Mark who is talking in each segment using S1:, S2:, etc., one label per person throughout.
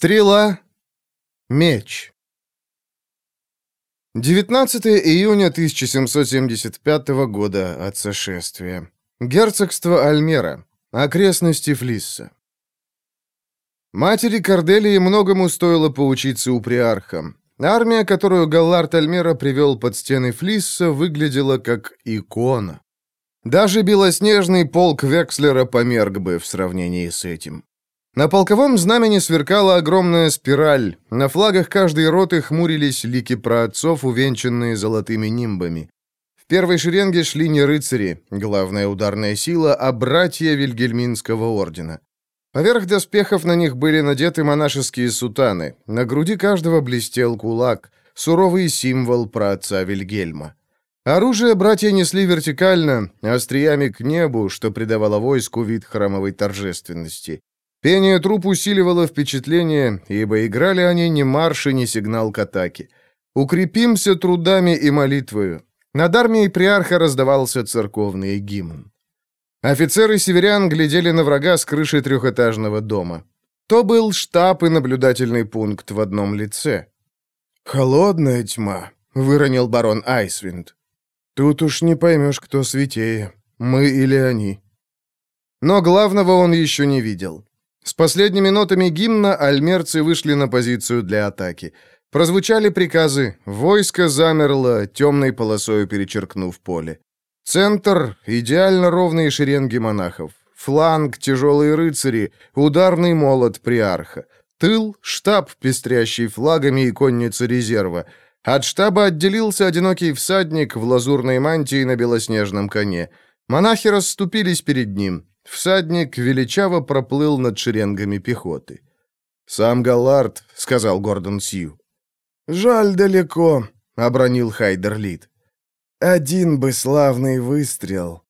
S1: Стрела. Меч. 19 июня 1775 года от сошествия. Герцогство Альмера. Окрестности Флисса. Матери Корделии многому стоило поучиться у приарха. Армия, которую Галлард Альмера привел под стены Флисса, выглядела как икона. Даже белоснежный полк Векслера померк бы в сравнении с этим. На полковом знамени сверкала огромная спираль. На флагах каждой роты хмурились лики праотцов, увенчанные золотыми нимбами. В первой шеренге шли не рыцари, главная ударная сила, а братья Вильгельминского ордена. Поверх доспехов на них были надеты монашеские сутаны. На груди каждого блестел кулак, суровый символ праотца Вильгельма. Оружие братья несли вертикально, остриями к небу, что придавало войску вид храмовой торжественности. Пение труп усиливало впечатление, ибо играли они ни марши, ни сигнал к атаке. «Укрепимся трудами и молитвою». Над армией приарха раздавался церковный гимн. Офицеры северян глядели на врага с крыши трехэтажного дома. То был штаб и наблюдательный пункт в одном лице. «Холодная тьма», — выронил барон Айсвинд. «Тут уж не поймешь, кто святее, мы или они». Но главного он еще не видел. С последними нотами гимна альмерцы вышли на позицию для атаки. Прозвучали приказы, войско замерло, темной полосою перечеркнув поле. Центр — идеально ровные шеренги монахов. Фланг — тяжелые рыцари, ударный молот приарха. Тыл — штаб, пестрящий флагами и конница резерва. От штаба отделился одинокий всадник в лазурной мантии на белоснежном коне. Монахи расступились перед ним. Всадник величаво проплыл над шеренгами пехоты. «Сам Галлард», — сказал Гордон Сью. «Жаль далеко», — обронил Хайдер Лид. «Один бы славный выстрел».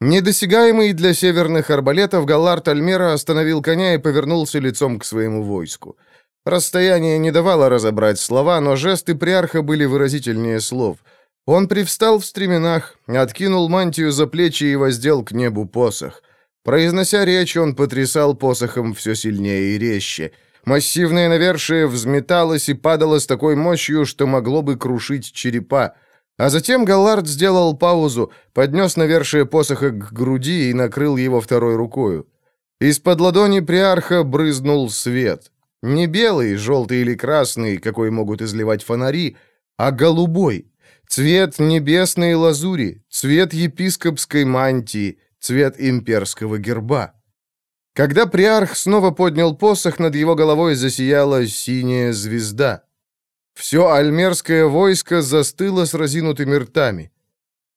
S1: Недосягаемый для северных арбалетов, Галлард Альмера остановил коня и повернулся лицом к своему войску. Расстояние не давало разобрать слова, но жесты приарха были выразительнее слов. Он привстал в стременах, откинул мантию за плечи и воздел к небу посох — Произнося речь, он потрясал посохом все сильнее и резче. Массивное навершие взметалось и падало с такой мощью, что могло бы крушить черепа. А затем Галлард сделал паузу, поднес навершие посоха к груди и накрыл его второй рукою. Из-под ладони приарха брызнул свет. Не белый, желтый или красный, какой могут изливать фонари, а голубой. Цвет небесной лазури, цвет епископской мантии, цвет имперского герба. Когда приарх снова поднял посох, над его головой засияла синяя звезда. Все альмерское войско застыло с разинутыми ртами.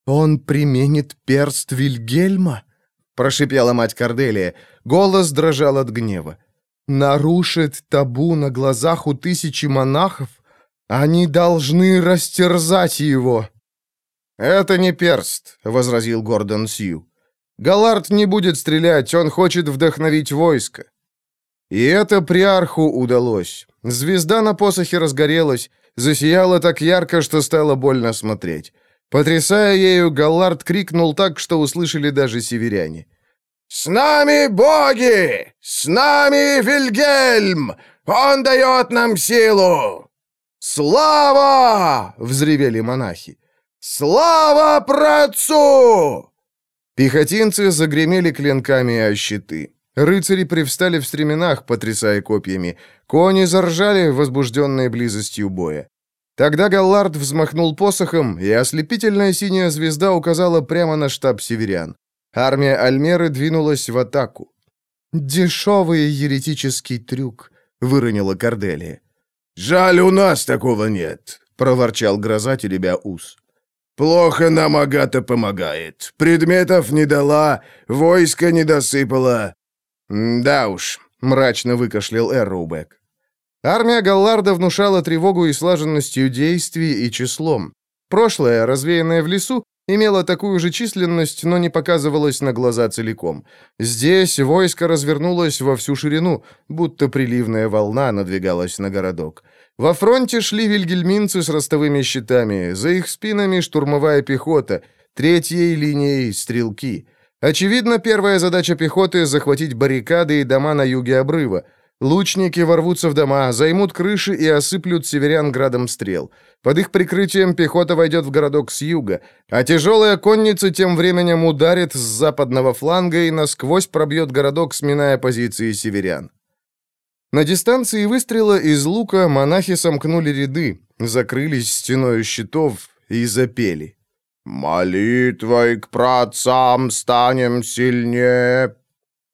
S1: «Он применит перст Вильгельма?» — прошипела мать Корделия. Голос дрожал от гнева. «Нарушит табу на глазах у тысячи монахов? Они должны растерзать его!» «Это не перст», — возразил Гордон Сью. Галард не будет стрелять, он хочет вдохновить войско. И это приарху удалось. Звезда на посохе разгорелась, засияла так ярко, что стало больно смотреть. Потрясая ею, Галлард крикнул так, что услышали даже северяне. «С нами боги! С нами Вильгельм! Он дает нам силу!» «Слава!» — взревели монахи. «Слава праотцу!» Пехотинцы загремели клинками о щиты. Рыцари привстали в стременах, потрясая копьями. Кони заржали, возбужденные близостью боя. Тогда Галлард взмахнул посохом, и ослепительная синяя звезда указала прямо на штаб северян. Армия Альмеры двинулась в атаку. «Дешевый еретический трюк», — выронила Корделия.
S2: «Жаль, у нас такого нет», — проворчал гроза, теребя ус. Плохо нам Агата помогает. Предметов не дала, войска не досыпала».
S1: «Да уж», — мрачно выкашлял Эрроубек. Армия Галларда внушала тревогу и слаженностью действий и числом. Прошлое, развеянное в лесу, имело такую же численность, но не показывалось на глаза целиком. Здесь войско развернулось во всю ширину, будто приливная волна надвигалась на городок. Во фронте шли вильгельминцы с ростовыми щитами, за их спинами штурмовая пехота, третьей линией стрелки. Очевидно, первая задача пехоты — захватить баррикады и дома на юге обрыва. Лучники ворвутся в дома, займут крыши и осыплют северян градом стрел. Под их прикрытием пехота войдет в городок с юга, а тяжелая конница тем временем ударит с западного фланга и насквозь пробьет городок, сминая позиции северян. На дистанции выстрела из лука монахи сомкнули ряды, закрылись стеной щитов и запели.
S2: «Молитвой к праотцам станем сильнее».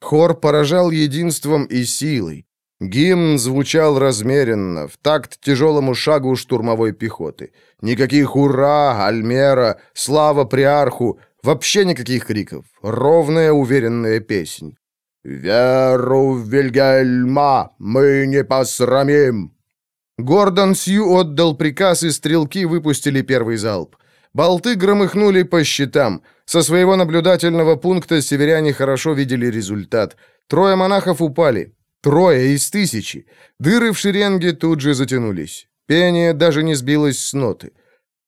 S1: Хор поражал единством и силой. Гимн звучал размеренно, в такт тяжелому шагу штурмовой пехоты. Никаких «Ура!», «Альмера!», «Слава приарху!», вообще никаких криков. Ровная, уверенная песнь.
S2: «Веру в Вильгельма мы не посрамим!»
S1: Гордон Сью отдал приказ, и стрелки выпустили первый залп. Болты громыхнули по щитам. Со своего наблюдательного пункта северяне хорошо видели результат. Трое монахов упали. Трое из тысячи. Дыры в шеренге тут же затянулись. Пение даже не сбилось с ноты.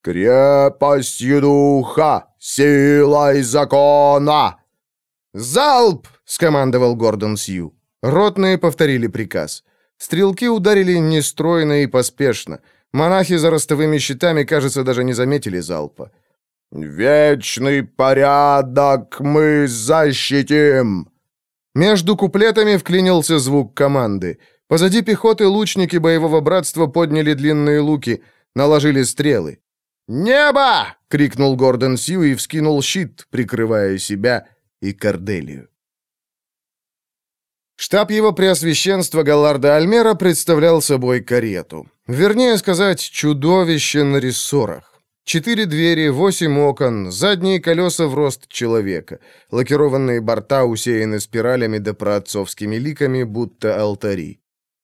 S2: «Крепостью духа, силой закона!»
S1: «Залп!» — скомандовал Гордон Сью. Ротные повторили приказ. Стрелки ударили нестройно и поспешно. Монахи за ростовыми щитами, кажется, даже не заметили залпа.
S2: «Вечный порядок мы защитим!»
S1: Между куплетами вклинился звук команды. Позади пехоты лучники боевого братства подняли длинные луки, наложили стрелы. «Небо!» — крикнул Гордон Сью и вскинул щит, прикрывая себя и Корделию. Штаб его преосвященства Галларда Альмера представлял собой карету. Вернее сказать, чудовище на рессорах. Четыре двери, восемь окон, задние колеса в рост человека. Лакированные борта усеяны спиралями да праотцовскими ликами, будто алтари.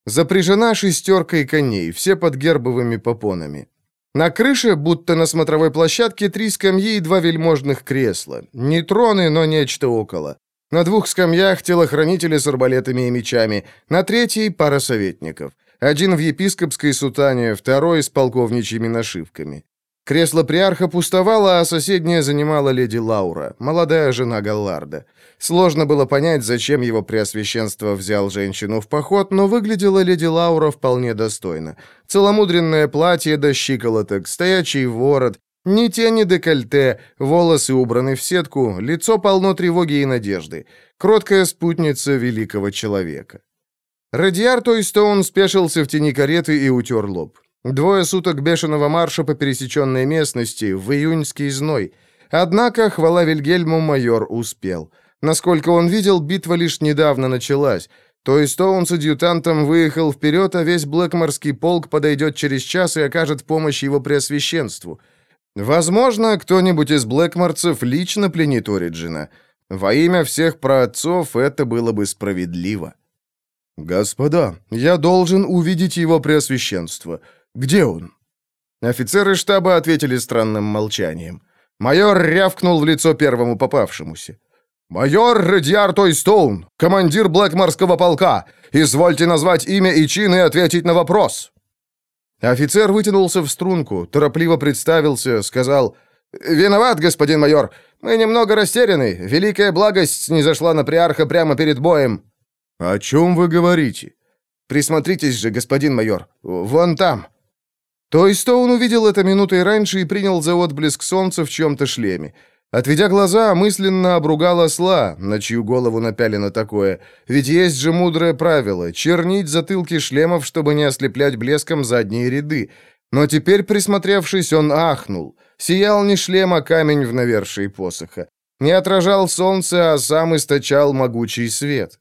S1: Запряжена шестеркой коней, все под гербовыми попонами. На крыше, будто на смотровой площадке, три скамьи и два вельможных кресла. Не троны, но нечто около. На двух скамьях телохранители с арбалетами и мечами, на третьей — пара советников. Один в епископской сутане, второй с полковничьими нашивками. Кресло приарха пустовало, а соседнее занимала леди Лаура, молодая жена Галларда. Сложно было понять, зачем его преосвященство взял женщину в поход, но выглядела леди Лаура вполне достойно. Целомудренное платье до щиколоток, стоячий ворот, ни тени декольте, волосы убраны в сетку, лицо полно тревоги и надежды. Кроткая спутница великого человека. Радиар Тойстоун спешился в тени кареты и утер лоб. Двое суток бешеного марша по пересеченной местности, в июньский зной. Однако, хвала Вильгельму, майор успел. Насколько он видел, битва лишь недавно началась. То есть он с адъютантом выехал вперед, а весь Блэкморский полк подойдет через час и окажет помощь его преосвященству. Возможно, кто-нибудь из блэкморцев лично пленит Ориджина. Во имя всех праотцов это было бы справедливо. «Господа, я должен увидеть его преосвященство. Где он?» Офицеры штаба ответили странным молчанием. Майор рявкнул в лицо первому попавшемуся. «Майор Редьяр Тойстоун, командир Блэкморского полка, извольте назвать имя и чин и ответить на вопрос». Офицер вытянулся в струнку, торопливо представился, сказал «Виноват, господин майор, мы немного растеряны, великая благость не зашла на приарха прямо перед боем». «О чем вы говорите?» «Присмотритесь же, господин майор, вон там». То есть он увидел это минутой раньше и принял за отблеск солнца в чем-то шлеме. Отведя глаза, мысленно обругал осла, на чью голову напялено такое. Ведь есть же мудрое правило — чернить затылки шлемов, чтобы не ослеплять блеском задние ряды. Но теперь, присмотревшись, он ахнул. Сиял не шлем, а камень в навершии посоха. Не отражал солнце, а сам источал могучий свет.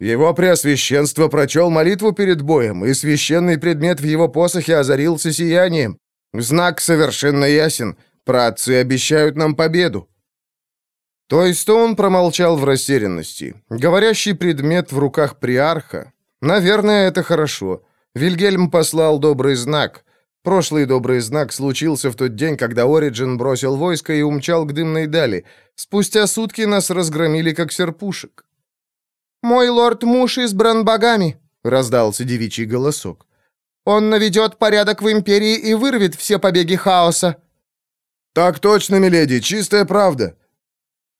S1: Его преосвященство прочел молитву перед боем, и священный предмет в его посохе озарился сиянием. Знак совершенно ясен. Праотцы обещают нам победу. То есть он промолчал в растерянности. Говорящий предмет в руках приарха. Наверное, это хорошо. Вильгельм послал добрый знак. Прошлый добрый знак случился в тот день, когда Ориджин бросил войско и умчал к дымной дали. Спустя сутки нас разгромили, как серпушек. «Мой лорд-муж избран богами», — раздался девичий голосок. «Он наведет порядок в империи и вырвет все побеги хаоса».
S2: «Так точно, миледи, чистая правда».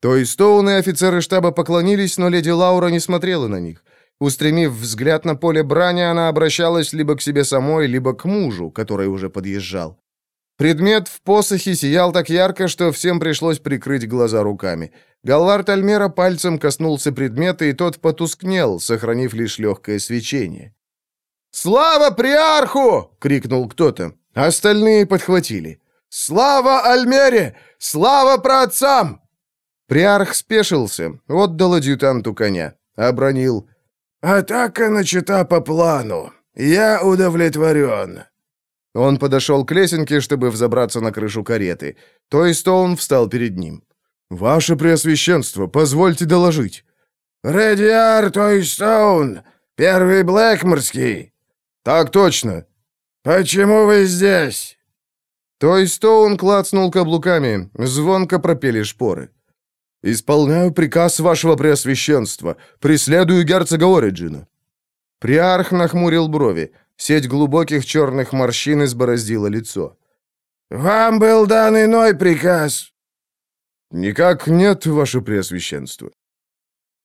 S1: То есть Стоун и офицеры штаба поклонились, но леди Лаура не смотрела на них. Устремив взгляд на поле брани, она обращалась либо к себе самой, либо к мужу, который уже подъезжал. Предмет в посохе сиял так ярко, что всем пришлось прикрыть глаза руками. Галлард Альмера пальцем коснулся предмета, и тот потускнел, сохранив лишь легкое свечение. «Слава Приарху!» — крикнул кто-то. Остальные подхватили. «Слава Альмере! Слава праотцам!» Приарх спешился, отдал адъютанту коня, обронил.
S2: «Атака начата по плану. Я удовлетворен».
S1: Он подошел к лесенке, чтобы взобраться на крышу кареты. То есть он встал перед ним. «Ваше Преосвященство, позвольте доложить».
S2: «Редиар Тойстоун, первый Блэкморский».
S1: «Так точно».
S2: «Почему вы здесь?»
S1: Тойстоун клацнул каблуками, звонко пропели шпоры. «Исполняю приказ вашего Преосвященства. Преследую герцога Ориджина». Приарх нахмурил брови. Сеть глубоких черных морщин избороздила лицо.
S2: «Вам был дан иной приказ».
S1: «Никак нет, ваше Преосвященство».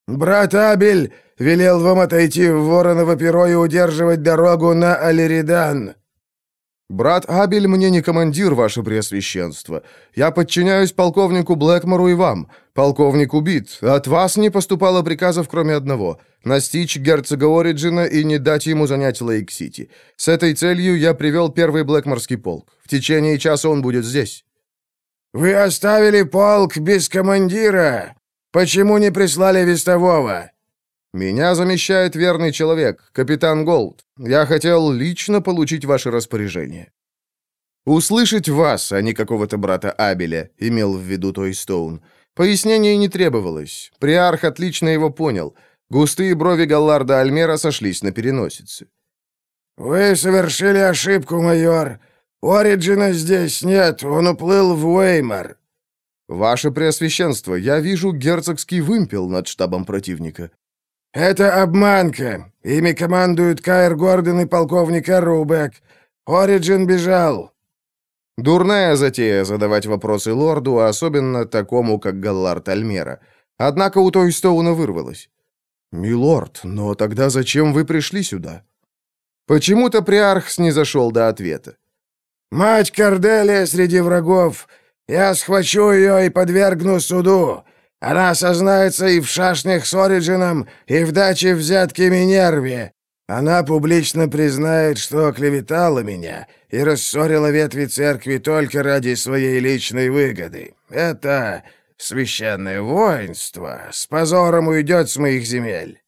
S2: «Брат Абель велел вам отойти в Вороново перо и удерживать дорогу на Алеридан».
S1: «Брат Абель мне не командир, ваше Преосвященство. Я подчиняюсь полковнику Блэкмору и вам. Полковник убит. От вас не поступало приказов, кроме одного — настичь герцога Ориджина и не дать ему занять Лейк-Сити. С этой целью я привел первый Блэкморский полк. В течение часа он будет здесь».
S2: «Вы оставили полк без командира? Почему не прислали вестового?»
S1: «Меня замещает верный человек, капитан Голд. Я хотел лично получить ваше распоряжение». «Услышать вас, а не какого-то брата Абеля», — имел в виду Той Стоун. Пояснений не требовалось. Приарх отлично его понял. Густые брови Галларда Альмера сошлись на переносице.
S2: «Вы совершили ошибку, майор. Ориджина здесь нет, он уплыл в Уэймар».
S1: «Ваше Преосвященство, я вижу герцогский вымпел над штабом противника».
S2: «Это обманка. Ими командуют Кайр Гордон и полковник Рубек. Ориджин бежал».
S1: Дурная затея задавать вопросы лорду, особенно такому, как Галлард Альмера. Однако у той Стоуна вырвалось. «Милорд, но тогда зачем вы пришли сюда?» Почему-то Приарх снизошел до ответа.
S2: «Мать Корделия среди врагов. Я схвачу ее и подвергну суду. Она осознается и в шашнях с Ориджином, и в даче взятки Минерве. Она публично признает, что оклеветала меня и рассорила ветви церкви только ради своей личной выгоды. Это священное воинство с позором уйдет с моих земель».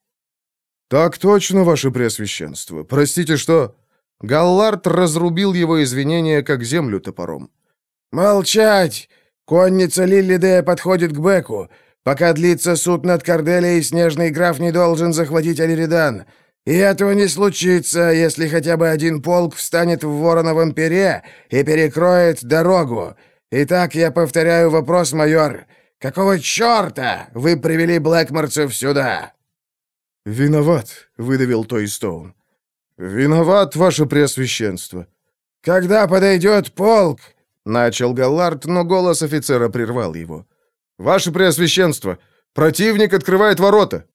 S1: «Так точно, ваше Преосвященство. Простите, что...» Галлард разрубил его извинения, как землю топором.
S2: «Молчать! Конница Лиллидея подходит к Беку. Пока длится суд над Корделией, Снежный граф не должен захватить Алиридан. И этого не случится, если хотя бы один полк встанет в Вороновом пере и перекроет дорогу. Итак, я повторяю вопрос, майор. Какого черта вы привели Блэкморцев сюда?»
S1: «Виноват», — выдавил Той Стоун. «Виноват, ваше Преосвященство».
S2: «Когда подойдет полк?»
S1: — начал Галлард, но голос офицера прервал его. «Ваше Преосвященство! Противник открывает ворота!»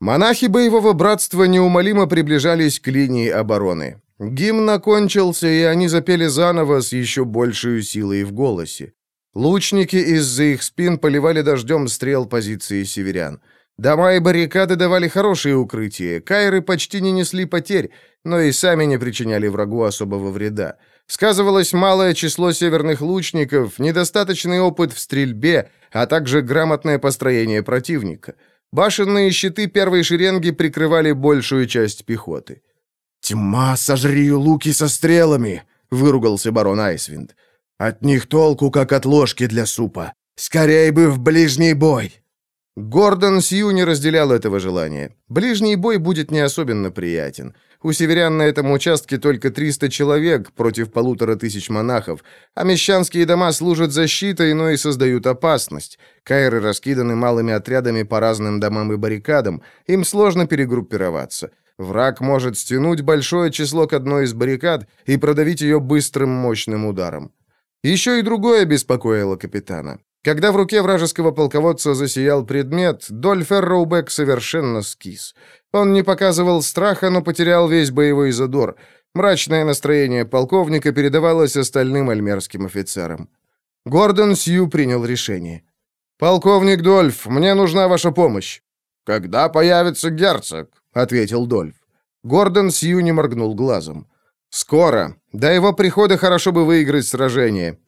S1: Монахи боевого братства неумолимо приближались к линии обороны. Гимн окончился, и они запели заново с еще большей силой в голосе. Лучники из-за их спин поливали дождем стрел позиции северян. Дома и баррикады давали хорошие укрытия, кайры почти не несли потерь, но и сами не причиняли врагу особого вреда. Сказывалось малое число северных лучников, недостаточный опыт в стрельбе, а также грамотное построение противника. Башенные щиты первой шеренги прикрывали большую часть пехоты.
S2: «Тьма, сожри луки со стрелами!» — выругался барон Айсвинд. «От них толку, как от ложки для супа. Скорей бы в ближний бой!»
S1: Гордон Сью не разделял этого желания. Ближний бой будет не особенно приятен. У северян на этом участке только 300 человек против полутора тысяч монахов, а мещанские дома служат защитой, но и создают опасность. Кайры раскиданы малыми отрядами по разным домам и баррикадам, им сложно перегруппироваться. Враг может стянуть большое число к одной из баррикад и продавить ее быстрым мощным ударом. Еще и другое беспокоило капитана. Когда в руке вражеского полководца засиял предмет, Доль Ферроубек совершенно скис. Он не показывал страха, но потерял весь боевой задор. Мрачное настроение полковника передавалось остальным альмерским офицерам. Гордон Сью принял решение. «Полковник Дольф, мне нужна ваша помощь». «Когда появится герцог?» — ответил Дольф. Гордон Сью не моргнул глазом. «Скоро. До его прихода хорошо бы выиграть сражение.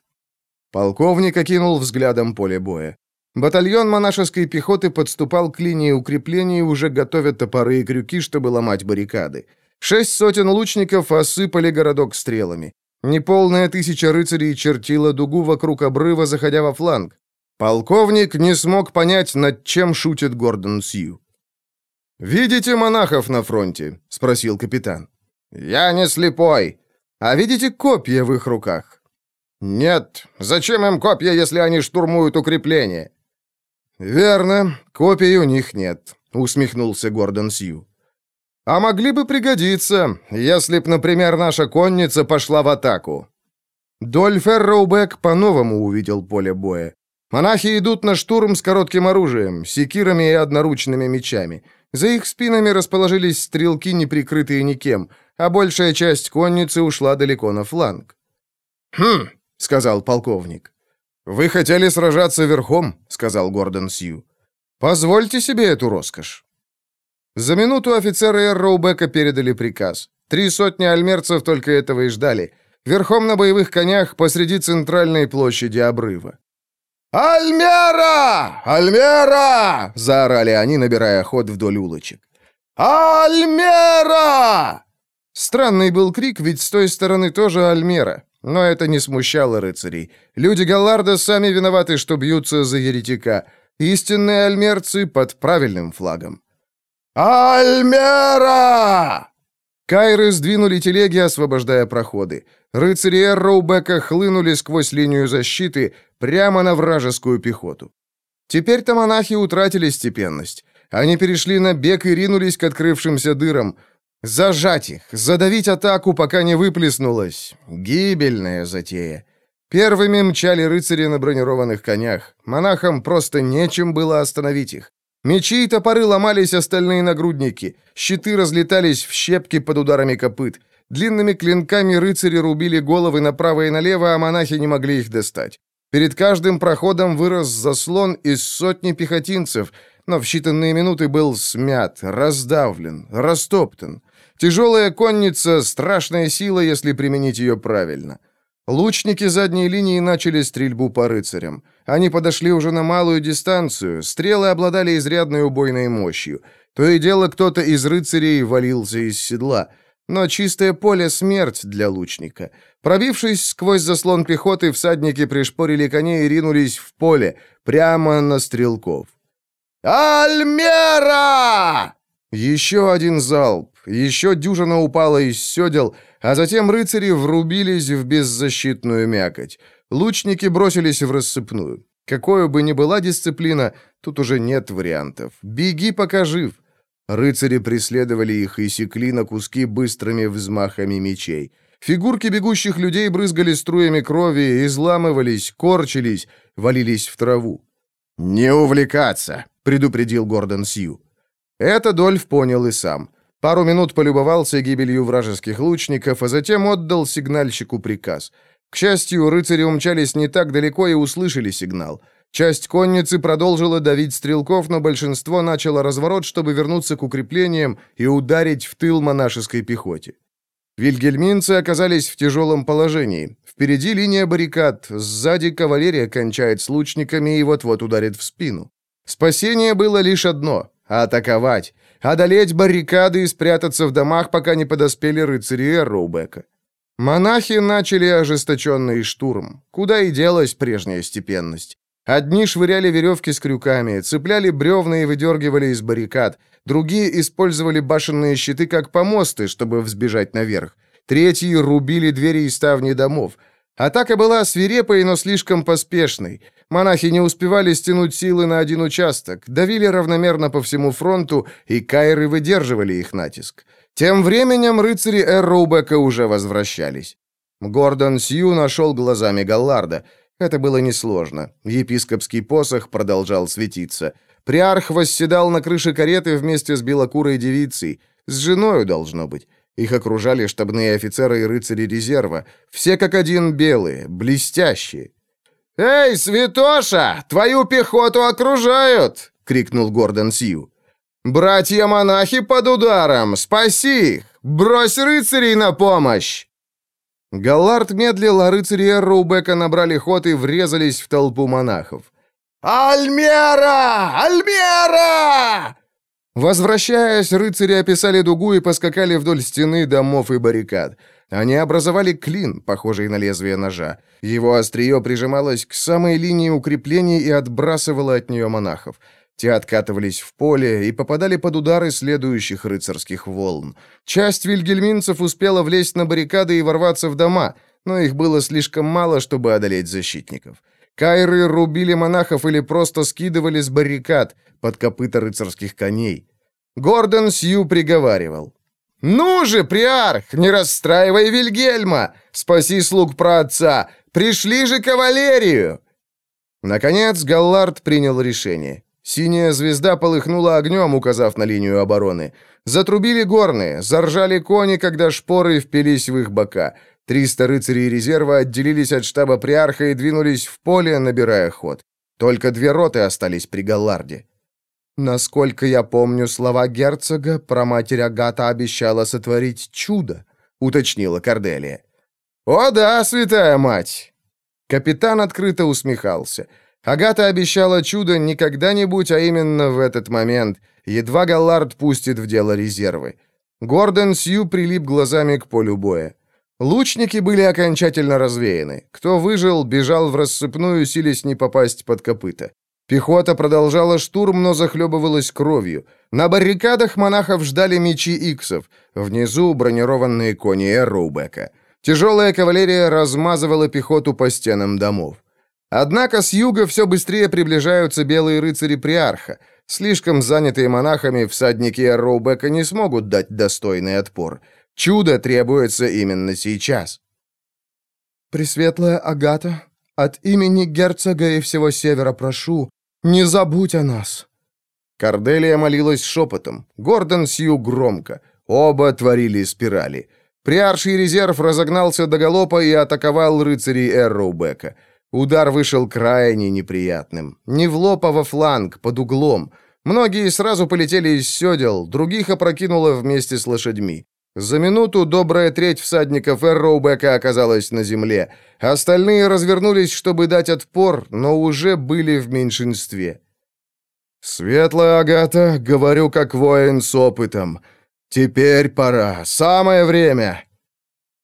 S1: Полковник окинул взглядом поле боя. Батальон монашеской пехоты подступал к линии укреплений, уже готовя топоры и крюки, чтобы ломать баррикады. Шесть сотен лучников осыпали городок стрелами. Неполная тысяча рыцарей чертила дугу вокруг обрыва, заходя во фланг. Полковник не смог понять, над чем шутит Гордон Сью. «Видите монахов на фронте?» — спросил капитан. «Я не слепой. А видите копья в их руках?» «Нет. Зачем им копья, если они штурмуют укрепление?» «Верно. Копий у них нет», — усмехнулся Гордон Сью. «А могли бы пригодиться, если б, например, наша конница пошла в атаку». Дольфер Роубек по-новому увидел поле боя. Монахи идут на штурм с коротким оружием, секирами и одноручными мечами. За их спинами расположились стрелки, не прикрытые никем, а большая часть конницы ушла далеко на фланг. «Хм, — сказал полковник. «Вы хотели сражаться верхом», — сказал Гордон Сью. «Позвольте себе эту роскошь». За минуту офицеры Эрроубека передали приказ. Три сотни альмерцев только этого и ждали. Верхом на боевых конях посреди центральной площади обрыва. «Альмера! Альмера!» — заорали они, набирая ход вдоль улочек. «Альмера!» Странный был крик, ведь с той стороны тоже Альмера. Но это не смущало рыцарей. Люди Галларда сами виноваты, что бьются за еретика. Истинные альмерцы под правильным флагом. «Альмера!» Кайры сдвинули телеги, освобождая проходы. Рыцари Эрроубека хлынули сквозь линию защиты прямо на вражескую пехоту. Теперь-то монахи утратили степенность. Они перешли на бег и ринулись к открывшимся дырам – Зажать их, задавить атаку, пока не выплеснулась. Гибельная затея. Первыми мчали рыцари на бронированных конях. Монахам просто нечем было остановить их. Мечи и топоры ломались остальные нагрудники. Щиты разлетались в щепки под ударами копыт. Длинными клинками рыцари рубили головы направо и налево, а монахи не могли их достать. Перед каждым проходом вырос заслон из сотни пехотинцев, но в считанные минуты был смят, раздавлен, растоптан. Тяжелая конница — страшная сила, если применить ее правильно. Лучники задней линии начали стрельбу по рыцарям. Они подошли уже на малую дистанцию, стрелы обладали изрядной убойной мощью. То и дело кто-то из рыцарей валился из седла. Но чистое поле — смерть для лучника. Пробившись сквозь заслон пехоты, всадники пришпорили коней и ринулись в поле, прямо на стрелков. «Альмера!» Еще один залп, еще дюжина упала из седел, а затем рыцари врубились в беззащитную мякоть. Лучники бросились в рассыпную. Какой бы ни была дисциплина, тут уже нет вариантов. Беги, пока жив. Рыцари преследовали их и секли на куски быстрыми взмахами мечей. Фигурки бегущих людей брызгали струями крови, изламывались, корчились, валились в траву. «Не увлекаться!» — предупредил Гордон Сью. Это Дольф понял и сам. Пару минут полюбовался гибелью вражеских лучников, а затем отдал сигнальщику приказ. К счастью, рыцари умчались не так далеко и услышали сигнал. Часть конницы продолжила давить стрелков, но большинство начало разворот, чтобы вернуться к укреплениям и ударить в тыл монашеской пехоте. Вильгельминцы оказались в тяжелом положении. Впереди линия баррикад, сзади кавалерия кончает с лучниками и вот-вот ударит в спину. Спасение было лишь одно атаковать, одолеть баррикады и спрятаться в домах, пока не подоспели рыцари Эрроубека. Монахи начали ожесточенный штурм. Куда и делась прежняя степенность. Одни швыряли веревки с крюками, цепляли бревна и выдергивали из баррикад. Другие использовали башенные щиты как помосты, чтобы взбежать наверх. Третьи рубили двери и ставни домов. Атака была свирепой, но слишком поспешной. Монахи не успевали стянуть силы на один участок, давили равномерно по всему фронту, и кайры выдерживали их натиск. Тем временем рыцари Эрроубека уже возвращались. Гордон Сью нашел глазами Галларда. Это было несложно. Епископский посох продолжал светиться. Приарх восседал на крыше кареты вместе с белокурой девицей. С женою, должно быть. Их окружали штабные офицеры и рыцари резерва. Все как один белые, блестящие. «Эй, святоша, твою пехоту окружают!» — крикнул Гордон Сью. «Братья-монахи под ударом! Спаси их! Брось рыцарей на помощь!» Галлард медлил, а рыцари Эрроубека набрали ход и врезались в толпу монахов.
S2: «Альмера! Альмера!»
S1: Возвращаясь, рыцари описали дугу и поскакали вдоль стены домов и баррикад. Они образовали клин, похожий на лезвие ножа. Его острие прижималось к самой линии укреплений и отбрасывало от нее монахов. Те откатывались в поле и попадали под удары следующих рыцарских волн. Часть вильгельминцев успела влезть на баррикады и ворваться в дома, но их было слишком мало, чтобы одолеть защитников. Кайры рубили монахов или просто скидывали с баррикад под копыта рыцарских коней. Гордон Сью приговаривал. «Ну же, приарх, не расстраивай Вильгельма! Спаси слуг праотца! Пришли же кавалерию!» Наконец Галлард принял решение. Синяя звезда полыхнула огнем, указав на линию обороны. Затрубили горные, заржали кони, когда шпоры впились в их бока. Триста рыцарей резерва отделились от штаба приарха и двинулись в поле, набирая ход. Только две роты остались при Галларде. «Насколько я помню слова герцога, про матерь Агата обещала сотворить чудо», — уточнила Корделия. «О да, святая мать!» Капитан открыто усмехался — Агата обещала чудо не когда-нибудь, а именно в этот момент, едва Галлард пустит в дело резервы. Гордон Сью прилип глазами к полю боя. Лучники были окончательно развеяны. Кто выжил, бежал в рассыпную, силясь не попасть под копыта. Пехота продолжала штурм, но захлебывалась кровью. На баррикадах монахов ждали мечи иксов. Внизу бронированные кони Эрроубека. Тяжелая кавалерия размазывала пехоту по стенам домов. Однако с юга все быстрее приближаются белые рыцари Приарха. Слишком занятые монахами всадники Роубека не смогут дать достойный отпор. Чудо требуется именно сейчас.
S3: «Пресветлая Агата, от имени герцога и всего севера прошу, не забудь о нас».
S1: Корделия молилась шепотом, Гордон Сью громко. Оба творили спирали. Приарший резерв разогнался до галопа и атаковал рыцарей Эрроубека. Удар вышел крайне неприятным. Не в лоб, а во фланг, под углом. Многие сразу полетели из седел, других опрокинуло вместе с лошадьми. За минуту добрая треть всадников Эрроубека оказалась на земле. Остальные развернулись, чтобы дать отпор, но уже были в меньшинстве. «Светлая Агата, говорю как воин с опытом. Теперь пора, самое время!»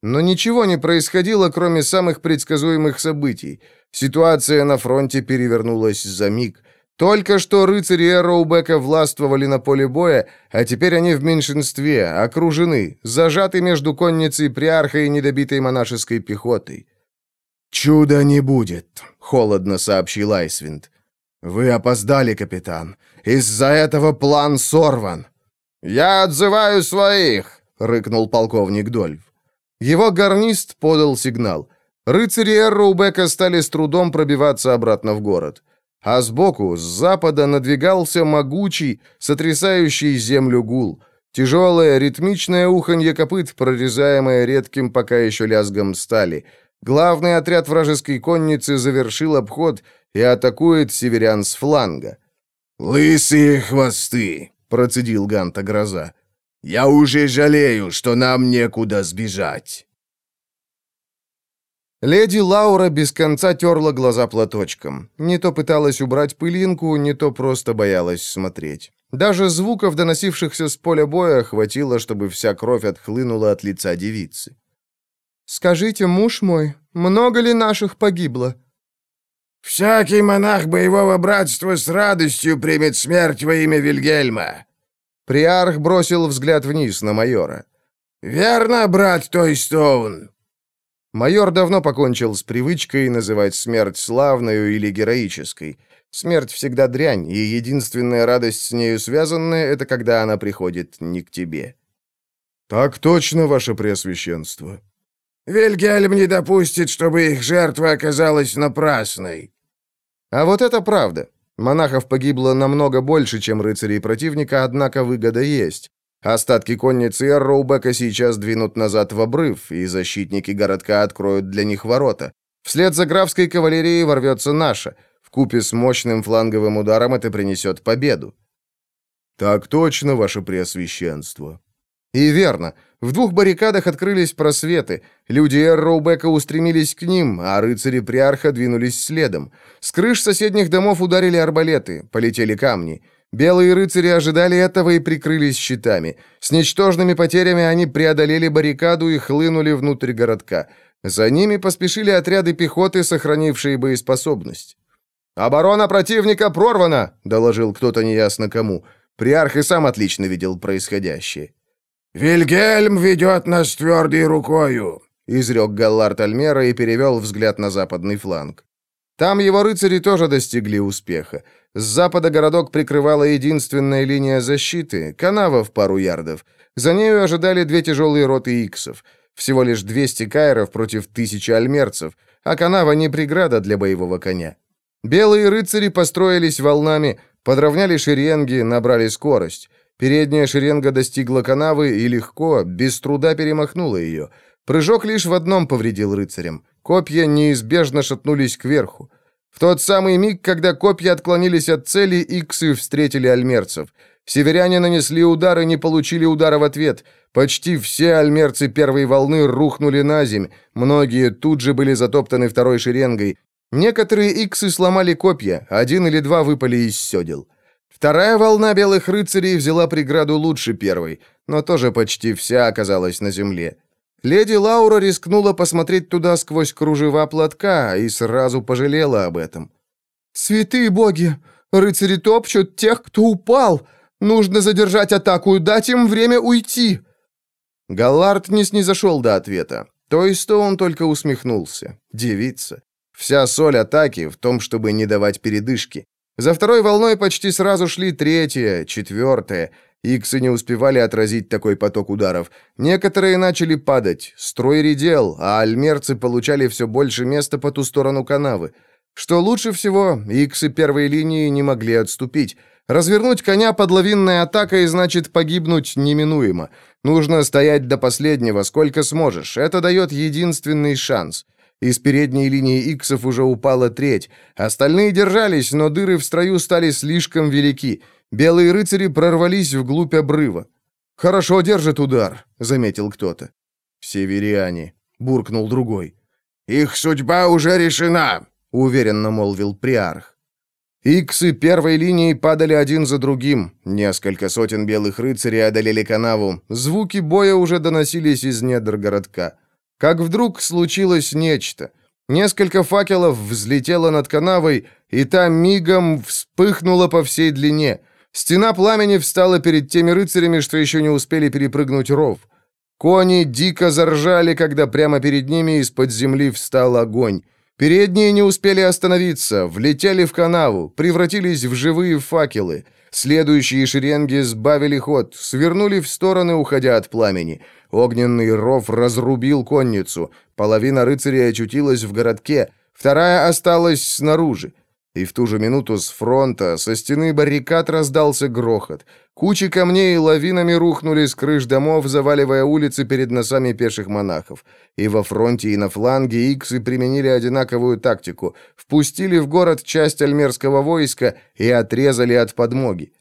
S1: Но ничего не происходило, кроме самых предсказуемых событий. Ситуация на фронте перевернулась за миг. Только что рыцари Эроубека властвовали на поле боя, а теперь они в меньшинстве, окружены, зажаты между конницей приарха и недобитой монашеской пехотой.
S2: «Чуда не будет», — холодно сообщил Айсвинд. «Вы опоздали, капитан. Из-за этого план сорван».
S1: «Я отзываю своих», — рыкнул полковник Дольф. Его гарнист подал сигнал. Рыцари Эрроубека стали с трудом пробиваться обратно в город. А сбоку, с запада, надвигался могучий, сотрясающий землю гул. Тяжелое, ритмичное уханье копыт, прорезаемое редким пока еще лязгом стали. Главный отряд вражеской конницы завершил обход и атакует северян с фланга.
S2: «Лысые хвосты!» — процедил Ганта Гроза. «Я уже жалею, что нам некуда сбежать!»
S1: Леди Лаура без конца терла глаза платочком. Не то пыталась убрать пылинку, не то просто боялась смотреть. Даже звуков, доносившихся с поля боя, хватило, чтобы вся кровь отхлынула от лица девицы.
S3: «Скажите, муж мой, много ли наших погибло?»
S2: «Всякий монах боевого братства с радостью примет смерть во имя Вильгельма».
S1: Приарх бросил взгляд вниз на майора.
S2: «Верно, брат Тойстоун?»
S1: Майор давно покончил с привычкой называть смерть славной или героической. Смерть всегда дрянь, и единственная радость с нею связанная — это когда она приходит не к тебе. «Так точно, ваше преосвященство».
S2: Вильгельм не допустит, чтобы их жертва оказалась напрасной».
S1: А вот это правда. Монахов погибло намного больше, чем рыцарей противника, однако выгода есть. Остатки конницы Эрроубека сейчас двинут назад в обрыв, и защитники городка откроют для них ворота. Вслед за графской кавалерией ворвется наша. В купе с мощным фланговым ударом это принесет победу. «Так точно, ваше преосвященство». И верно. В двух баррикадах открылись просветы. Люди Эрроубека устремились к ним, а рыцари Приарха двинулись следом. С крыш соседних домов ударили арбалеты, полетели камни. Белые рыцари ожидали этого и прикрылись щитами. С ничтожными потерями они преодолели баррикаду и хлынули внутрь городка. За ними поспешили отряды пехоты, сохранившие боеспособность. «Оборона противника прорвана!» — доложил кто-то неясно кому. Приарх и сам отлично видел происходящее.
S2: «Вильгельм ведет нас твердой рукою», — изрек Галлард Альмера и перевел взгляд на западный фланг. Там его рыцари тоже достигли успеха. С запада городок прикрывала единственная линия защиты, канава в пару ярдов. За нею ожидали две тяжелые роты иксов. Всего лишь 200 кайров против тысячи альмерцев, а канава не преграда для боевого коня. Белые рыцари построились волнами, подровняли шеренги, набрали скорость. Передняя шеренга достигла канавы и легко, без труда перемахнула ее. Прыжок лишь в одном повредил рыцарям. Копья неизбежно шатнулись кверху. В тот самый миг, когда копья отклонились от цели, иксы встретили альмерцев. Северяне нанесли удар и не получили удара в ответ. Почти все альмерцы первой волны рухнули на земь. Многие тут же были затоптаны второй шеренгой. Некоторые иксы сломали копья, один или два выпали из седел. Вторая волна белых рыцарей взяла преграду лучше первой, но тоже почти вся оказалась на земле. Леди Лаура рискнула посмотреть туда сквозь кружева платка и сразу пожалела об этом.
S3: «Святые боги! Рыцари топчут тех, кто упал! Нужно задержать атаку и дать им время уйти!»
S1: Галлард не снизошел до ответа. То есть то он только усмехнулся. Девица. Вся соль атаки в том, чтобы не давать передышки. За второй волной почти сразу шли третья, четвертая. Иксы не успевали отразить такой поток ударов. Некоторые начали падать, строй редел, а альмерцы получали все больше места по ту сторону канавы. Что лучше всего, иксы первой линии не могли отступить. Развернуть коня под лавинной атакой значит погибнуть неминуемо. Нужно стоять до последнего, сколько сможешь. Это дает единственный шанс. Из передней линии иксов уже упала треть. Остальные держались, но дыры в строю стали слишком велики. Белые рыцари прорвались вглубь обрыва. «Хорошо держит удар», — заметил кто-то. «Северяне», — буркнул другой.
S2: «Их судьба уже решена», — уверенно молвил Приарх.
S1: Иксы первой линии падали один за другим. Несколько сотен белых рыцарей одолели канаву. Звуки боя уже доносились из недр городка. Как вдруг случилось нечто. Несколько факелов взлетело над канавой, и та мигом вспыхнула по всей длине. Стена пламени встала перед теми рыцарями, что еще не успели перепрыгнуть ров. Кони дико заржали, когда прямо перед ними из-под земли встал огонь. Передние не успели остановиться, влетели в канаву, превратились в живые факелы. Следующие шеренги сбавили ход, свернули в стороны, уходя от пламени. Огненный ров разрубил конницу. Половина рыцарей очутилась в городке, вторая осталась снаружи. И в ту же минуту с фронта, со стены баррикад раздался грохот. Кучи камней лавинами рухнули с крыш домов, заваливая улицы перед носами пеших монахов. И во фронте, и на фланге иксы применили одинаковую тактику. Впустили в город часть альмерского войска и отрезали от подмоги.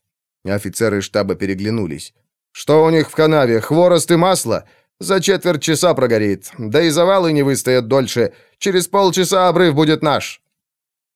S1: Офицеры штаба переглянулись. Что у них в канаве? Хворост и масло? За четверть часа прогорит. Да и завалы не выстоят дольше. Через полчаса обрыв будет наш».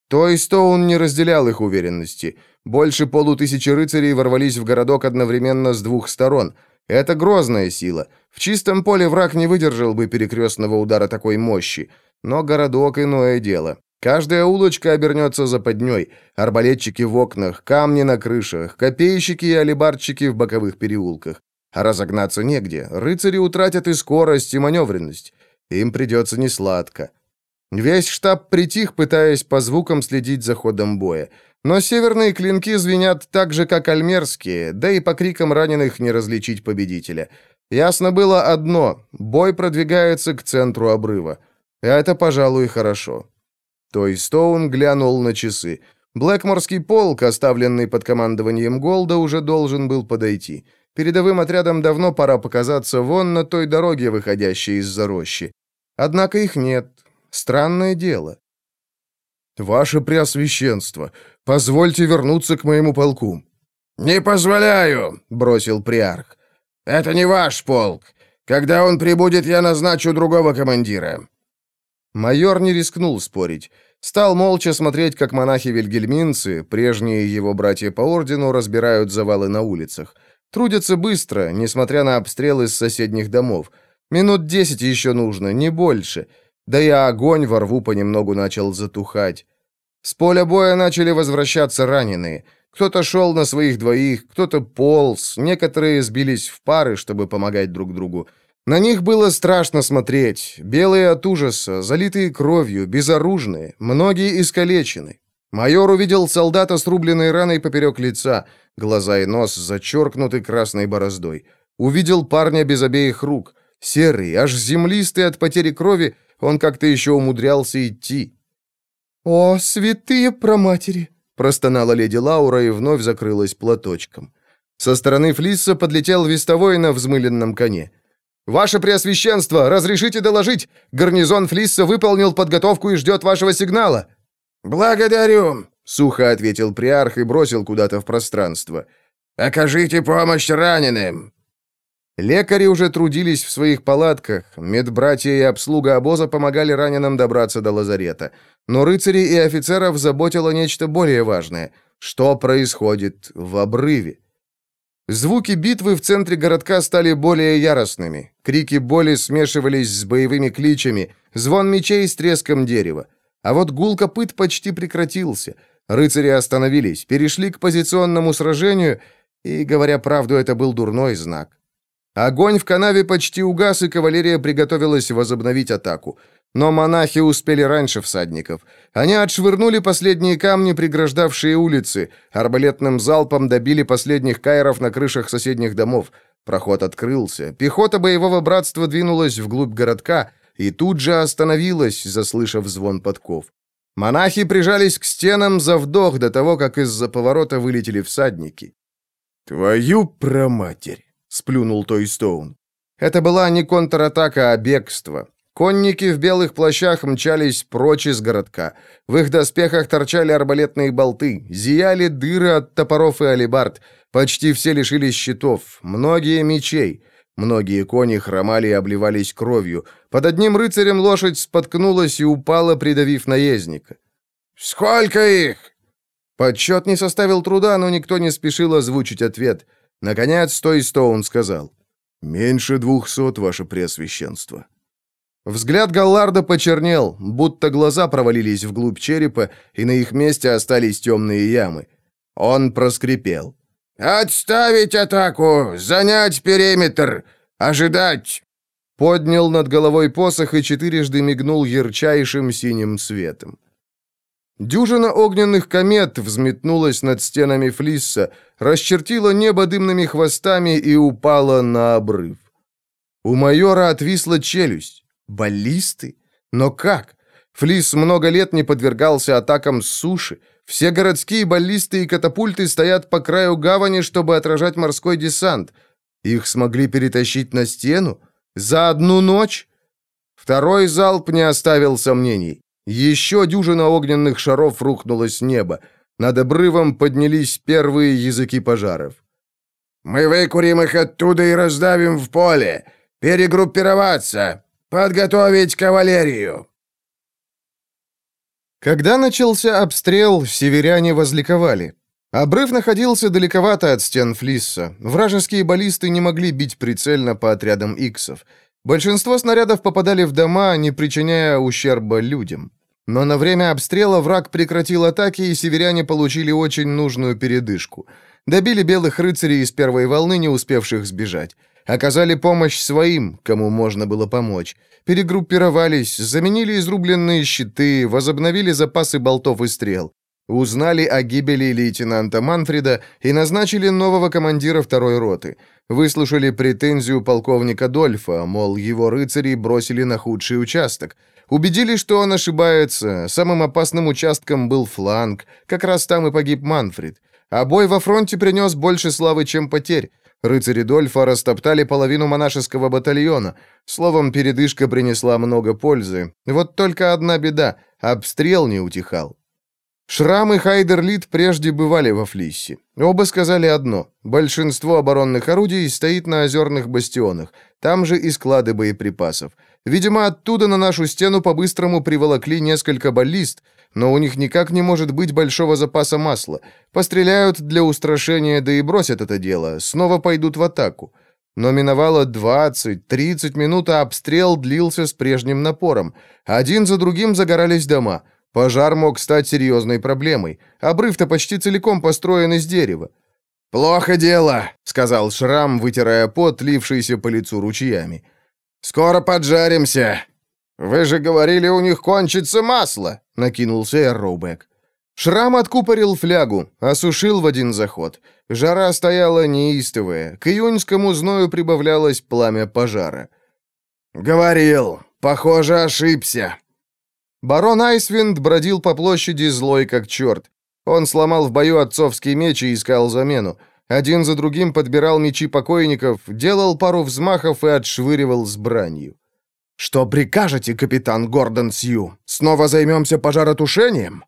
S1: То есть то он не разделял их уверенности. Больше полутысячи рыцарей ворвались в городок одновременно с двух сторон. Это грозная сила. В чистом поле враг не выдержал бы перекрестного удара такой мощи. Но городок иное дело. Каждая улочка обернется западней, арбалетчики в окнах, камни на крышах, копейщики и алибардщики в боковых переулках. А разогнаться негде, рыцари утратят и скорость, и маневренность. Им придется несладко. Весь штаб притих, пытаясь по звукам следить за ходом боя. Но северные клинки звенят так же, как альмерские, да и по крикам раненых не различить победителя. Ясно было одно — бой продвигается к центру обрыва. Это, пожалуй, хорошо. Той Стоун глянул на часы. Блэкморский полк, оставленный под командованием Голда, уже должен был подойти. Передовым отрядам давно пора показаться вон на той дороге, выходящей из-за рощи. Однако их нет. Странное дело. «Ваше Преосвященство, позвольте вернуться к моему полку».
S2: «Не позволяю», — бросил приарх. «Это не ваш полк. Когда он прибудет, я назначу другого командира».
S1: Майор не рискнул спорить. Стал молча смотреть, как монахи-вильгельминцы, прежние его братья по ордену, разбирают завалы на улицах. Трудятся быстро, несмотря на обстрелы с соседних домов. Минут десять еще нужно, не больше. Да и огонь во рву понемногу начал затухать. С поля боя начали возвращаться раненые. Кто-то шел на своих двоих, кто-то полз, некоторые сбились в пары, чтобы помогать друг другу. На них было страшно смотреть. Белые от ужаса, залитые кровью, безоружные, многие искалечены. Майор увидел солдата с рубленной раной поперек лица, глаза и нос зачеркнуты красной бороздой. Увидел парня без обеих рук, серый, аж землистый от потери крови, он как-то еще умудрялся идти.
S3: «О, святые проматери!» — простонала леди Лаура и вновь закрылась платочком.
S1: Со стороны Флисса подлетел вестовой на взмыленном коне. «Ваше Преосвященство, разрешите доложить! Гарнизон Флисса выполнил подготовку и ждет вашего сигнала!»
S2: «Благодарю!» — сухо ответил приарх и бросил куда-то в пространство. «Окажите помощь раненым!»
S1: Лекари уже трудились в своих палатках, медбратья и обслуга обоза помогали раненым добраться до лазарета. Но рыцарей и офицеров заботило нечто более важное. Что происходит в обрыве? Звуки битвы в центре городка стали более яростными. Крики боли смешивались с боевыми кличами, звон мечей с треском дерева. А вот гул копыт почти прекратился. Рыцари остановились, перешли к позиционному сражению, и, говоря правду, это был дурной знак. Огонь в канаве почти угас, и кавалерия приготовилась возобновить атаку. Но монахи успели раньше всадников. Они отшвырнули последние камни, преграждавшие улицы, арбалетным залпом добили последних кайров на крышах соседних домов. Проход открылся. Пехота боевого братства двинулась вглубь городка и тут же остановилась, заслышав звон подков. Монахи прижались к стенам за вдох до того, как из-за поворота вылетели всадники.
S2: «Твою проматерь!» — сплюнул Той Стоун.
S1: Это была не контратака, а бегство. Конники в белых плащах мчались прочь из городка. В их доспехах торчали арбалетные болты, зияли дыры от топоров и алебард. Почти все лишились щитов, многие мечей. Многие кони хромали и обливались кровью. Под одним рыцарем лошадь споткнулась и упала, придавив наездника.
S2: «Сколько их?»
S1: Подсчет не составил труда, но никто не спешил озвучить ответ. Наконец, Той Стоун сказал. «Меньше двухсот, ваше преосвященство». Взгляд Галларда почернел, будто глаза провалились вглубь черепа, и на их месте остались темные ямы. Он проскрипел.
S2: «Отставить атаку! Занять периметр! Ожидать!»
S1: Поднял над головой посох и четырежды мигнул ярчайшим синим светом. Дюжина огненных комет взметнулась над стенами Флисса, расчертила небо дымными хвостами и упала на обрыв. У майора отвисла челюсть. Баллисты? Но как? Флис много лет не подвергался атакам с суши. Все городские баллисты и катапульты стоят по краю гавани, чтобы отражать морской десант. Их смогли перетащить на стену? За одну ночь? Второй залп не оставил сомнений. Еще дюжина огненных шаров рухнула с неба. Над обрывом поднялись первые языки пожаров.
S2: «Мы выкурим их оттуда и раздавим в поле. Перегруппироваться!» «Подготовить кавалерию!»
S1: Когда начался обстрел, северяне возликовали. Обрыв находился далековато от стен Флисса. Вражеские баллисты не могли бить прицельно по отрядам иксов. Большинство снарядов попадали в дома, не причиняя ущерба людям. Но на время обстрела враг прекратил атаки, и северяне получили очень нужную передышку. Добили белых рыцарей из первой волны, не успевших сбежать. Оказали помощь своим, кому можно было помочь. Перегруппировались, заменили изрубленные щиты, возобновили запасы болтов и стрел. Узнали о гибели лейтенанта Манфреда и назначили нового командира второй роты. Выслушали претензию полковника Дольфа, мол, его рыцари бросили на худший участок. Убедились, что он ошибается. Самым опасным участком был фланг. Как раз там и погиб Манфред. А бой во фронте принес больше славы, чем потерь. Рыцари Дольфа растоптали половину монашеского батальона. Словом, передышка принесла много пользы. Вот только одна беда — обстрел не утихал. Шрам и Хайдерлит прежде бывали во Флиссе. Оба сказали одно — большинство оборонных орудий стоит на озерных бастионах, там же и склады боеприпасов. Видимо, оттуда на нашу стену по-быстрому приволокли несколько баллист, но у них никак не может быть большого запаса масла. Постреляют для устрашения, да и бросят это дело, снова пойдут в атаку. Но миновало 20-30 минут, а обстрел длился с прежним напором. Один за другим загорались дома. Пожар мог стать серьезной проблемой. Обрыв-то почти целиком построен из дерева.
S2: «Плохо дело», — сказал Шрам, вытирая пот, лившийся по лицу ручьями. «Скоро поджаримся».
S1: «Вы же говорили, у них кончится масло», — накинулся Эрроубек. Шрам откупорил флягу, осушил в один заход. Жара стояла неистовая, к июньскому зною прибавлялось пламя пожара.
S2: «Говорил, похоже, ошибся».
S1: Барон Айсвинд бродил по площади злой как черт. Он сломал в бою отцовский меч и искал замену. Один за другим подбирал мечи покойников, делал пару взмахов и отшвыривал с бранью.
S2: «Что прикажете, капитан Гордон Сью? Снова займемся пожаротушением?»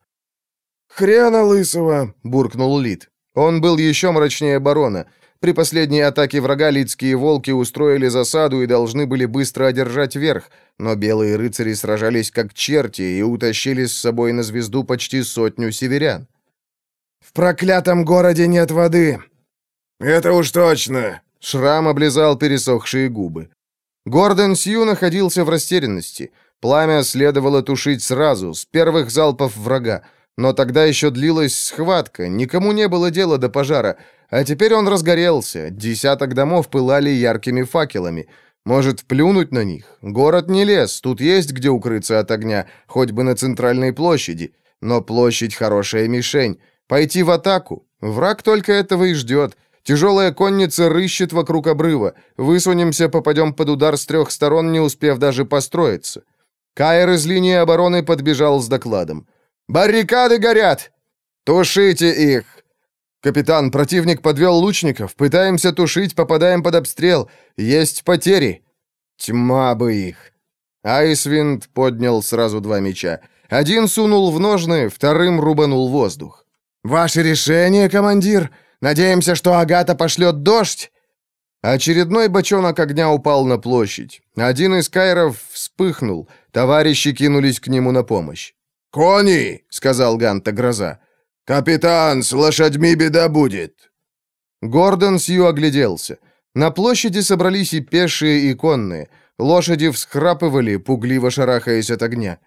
S1: «Хрена лысого!» — буркнул Лид. Он был еще мрачнее барона. При последней атаке врага лидские волки устроили засаду и должны были быстро одержать верх, но белые рыцари сражались как черти и утащили с собой на звезду почти сотню северян.
S2: «В проклятом городе нет воды!»
S1: «Это уж точно!» — Шрам облизал пересохшие губы. Гордон Сью находился в растерянности. Пламя следовало тушить сразу, с первых залпов врага. Но тогда еще длилась схватка, никому не было дела до пожара. А теперь он разгорелся, десяток домов пылали яркими факелами. Может, плюнуть на них? Город не лес, тут есть где укрыться от огня, хоть бы на центральной площади. Но площадь — хорошая мишень. Пойти в атаку? Враг только этого и ждет. Тяжелая конница рыщет вокруг обрыва. Высунемся, попадем под удар с трех сторон, не успев даже построиться. Кайр из линии обороны подбежал с докладом. «Баррикады горят! Тушите их!» «Капитан, противник подвел лучников. Пытаемся тушить, попадаем под обстрел. Есть потери». «Тьма бы их!» Айсвинд поднял сразу два меча. Один сунул в ножны, вторым рубанул воздух.
S2: «Ваше решение, командир?» Надеемся, что Агата пошлет дождь?»
S1: Очередной бочонок огня упал на площадь. Один из кайров вспыхнул. Товарищи кинулись к нему на помощь.
S2: «Кони!» — сказал Ганта Гроза. «Капитан, с лошадьми беда будет!»
S1: Гордон Сью огляделся. На площади собрались и пешие, и конные. Лошади всхрапывали, пугливо шарахаясь от огня.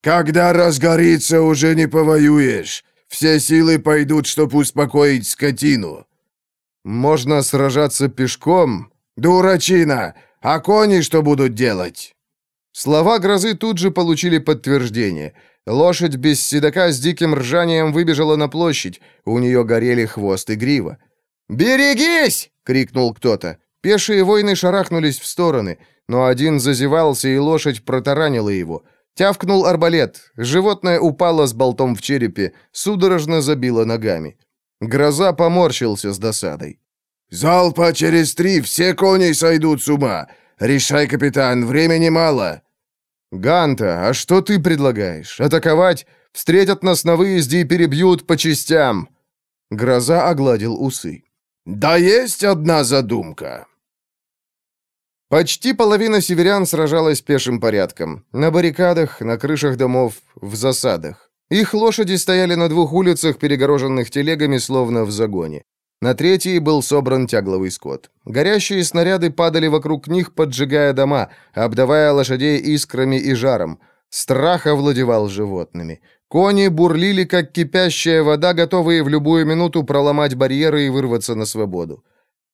S2: «Когда разгорится, уже не повоюешь. Все силы пойдут, чтобы успокоить скотину».
S1: «Можно сражаться пешком?»
S2: «Дурачина! А кони что будут делать?»
S1: Слова грозы тут же получили подтверждение. Лошадь без седока с диким ржанием выбежала на площадь. У нее горели хвост и грива.
S2: «Берегись!» — крикнул кто-то.
S1: Пешие воины шарахнулись в стороны, но один зазевался, и лошадь протаранила его. Тявкнул арбалет. Животное упало с болтом в черепе, судорожно забило ногами. Гроза поморщился с досадой.
S2: «Залпа через три, все кони сойдут с ума. Решай, капитан, времени мало».
S1: «Ганта, а что ты предлагаешь? Атаковать? Встретят нас на выезде и перебьют по частям». Гроза огладил усы.
S2: «Да есть одна задумка».
S1: Почти половина северян сражалась пешим порядком. На баррикадах, на крышах домов, в засадах. Их лошади стояли на двух улицах, перегороженных телегами, словно в загоне. На третьей был собран тягловый скот. Горящие снаряды падали вокруг них, поджигая дома, обдавая лошадей искрами и жаром. Страх овладевал животными. Кони бурлили, как кипящая вода, готовые в любую минуту проломать барьеры и вырваться на свободу.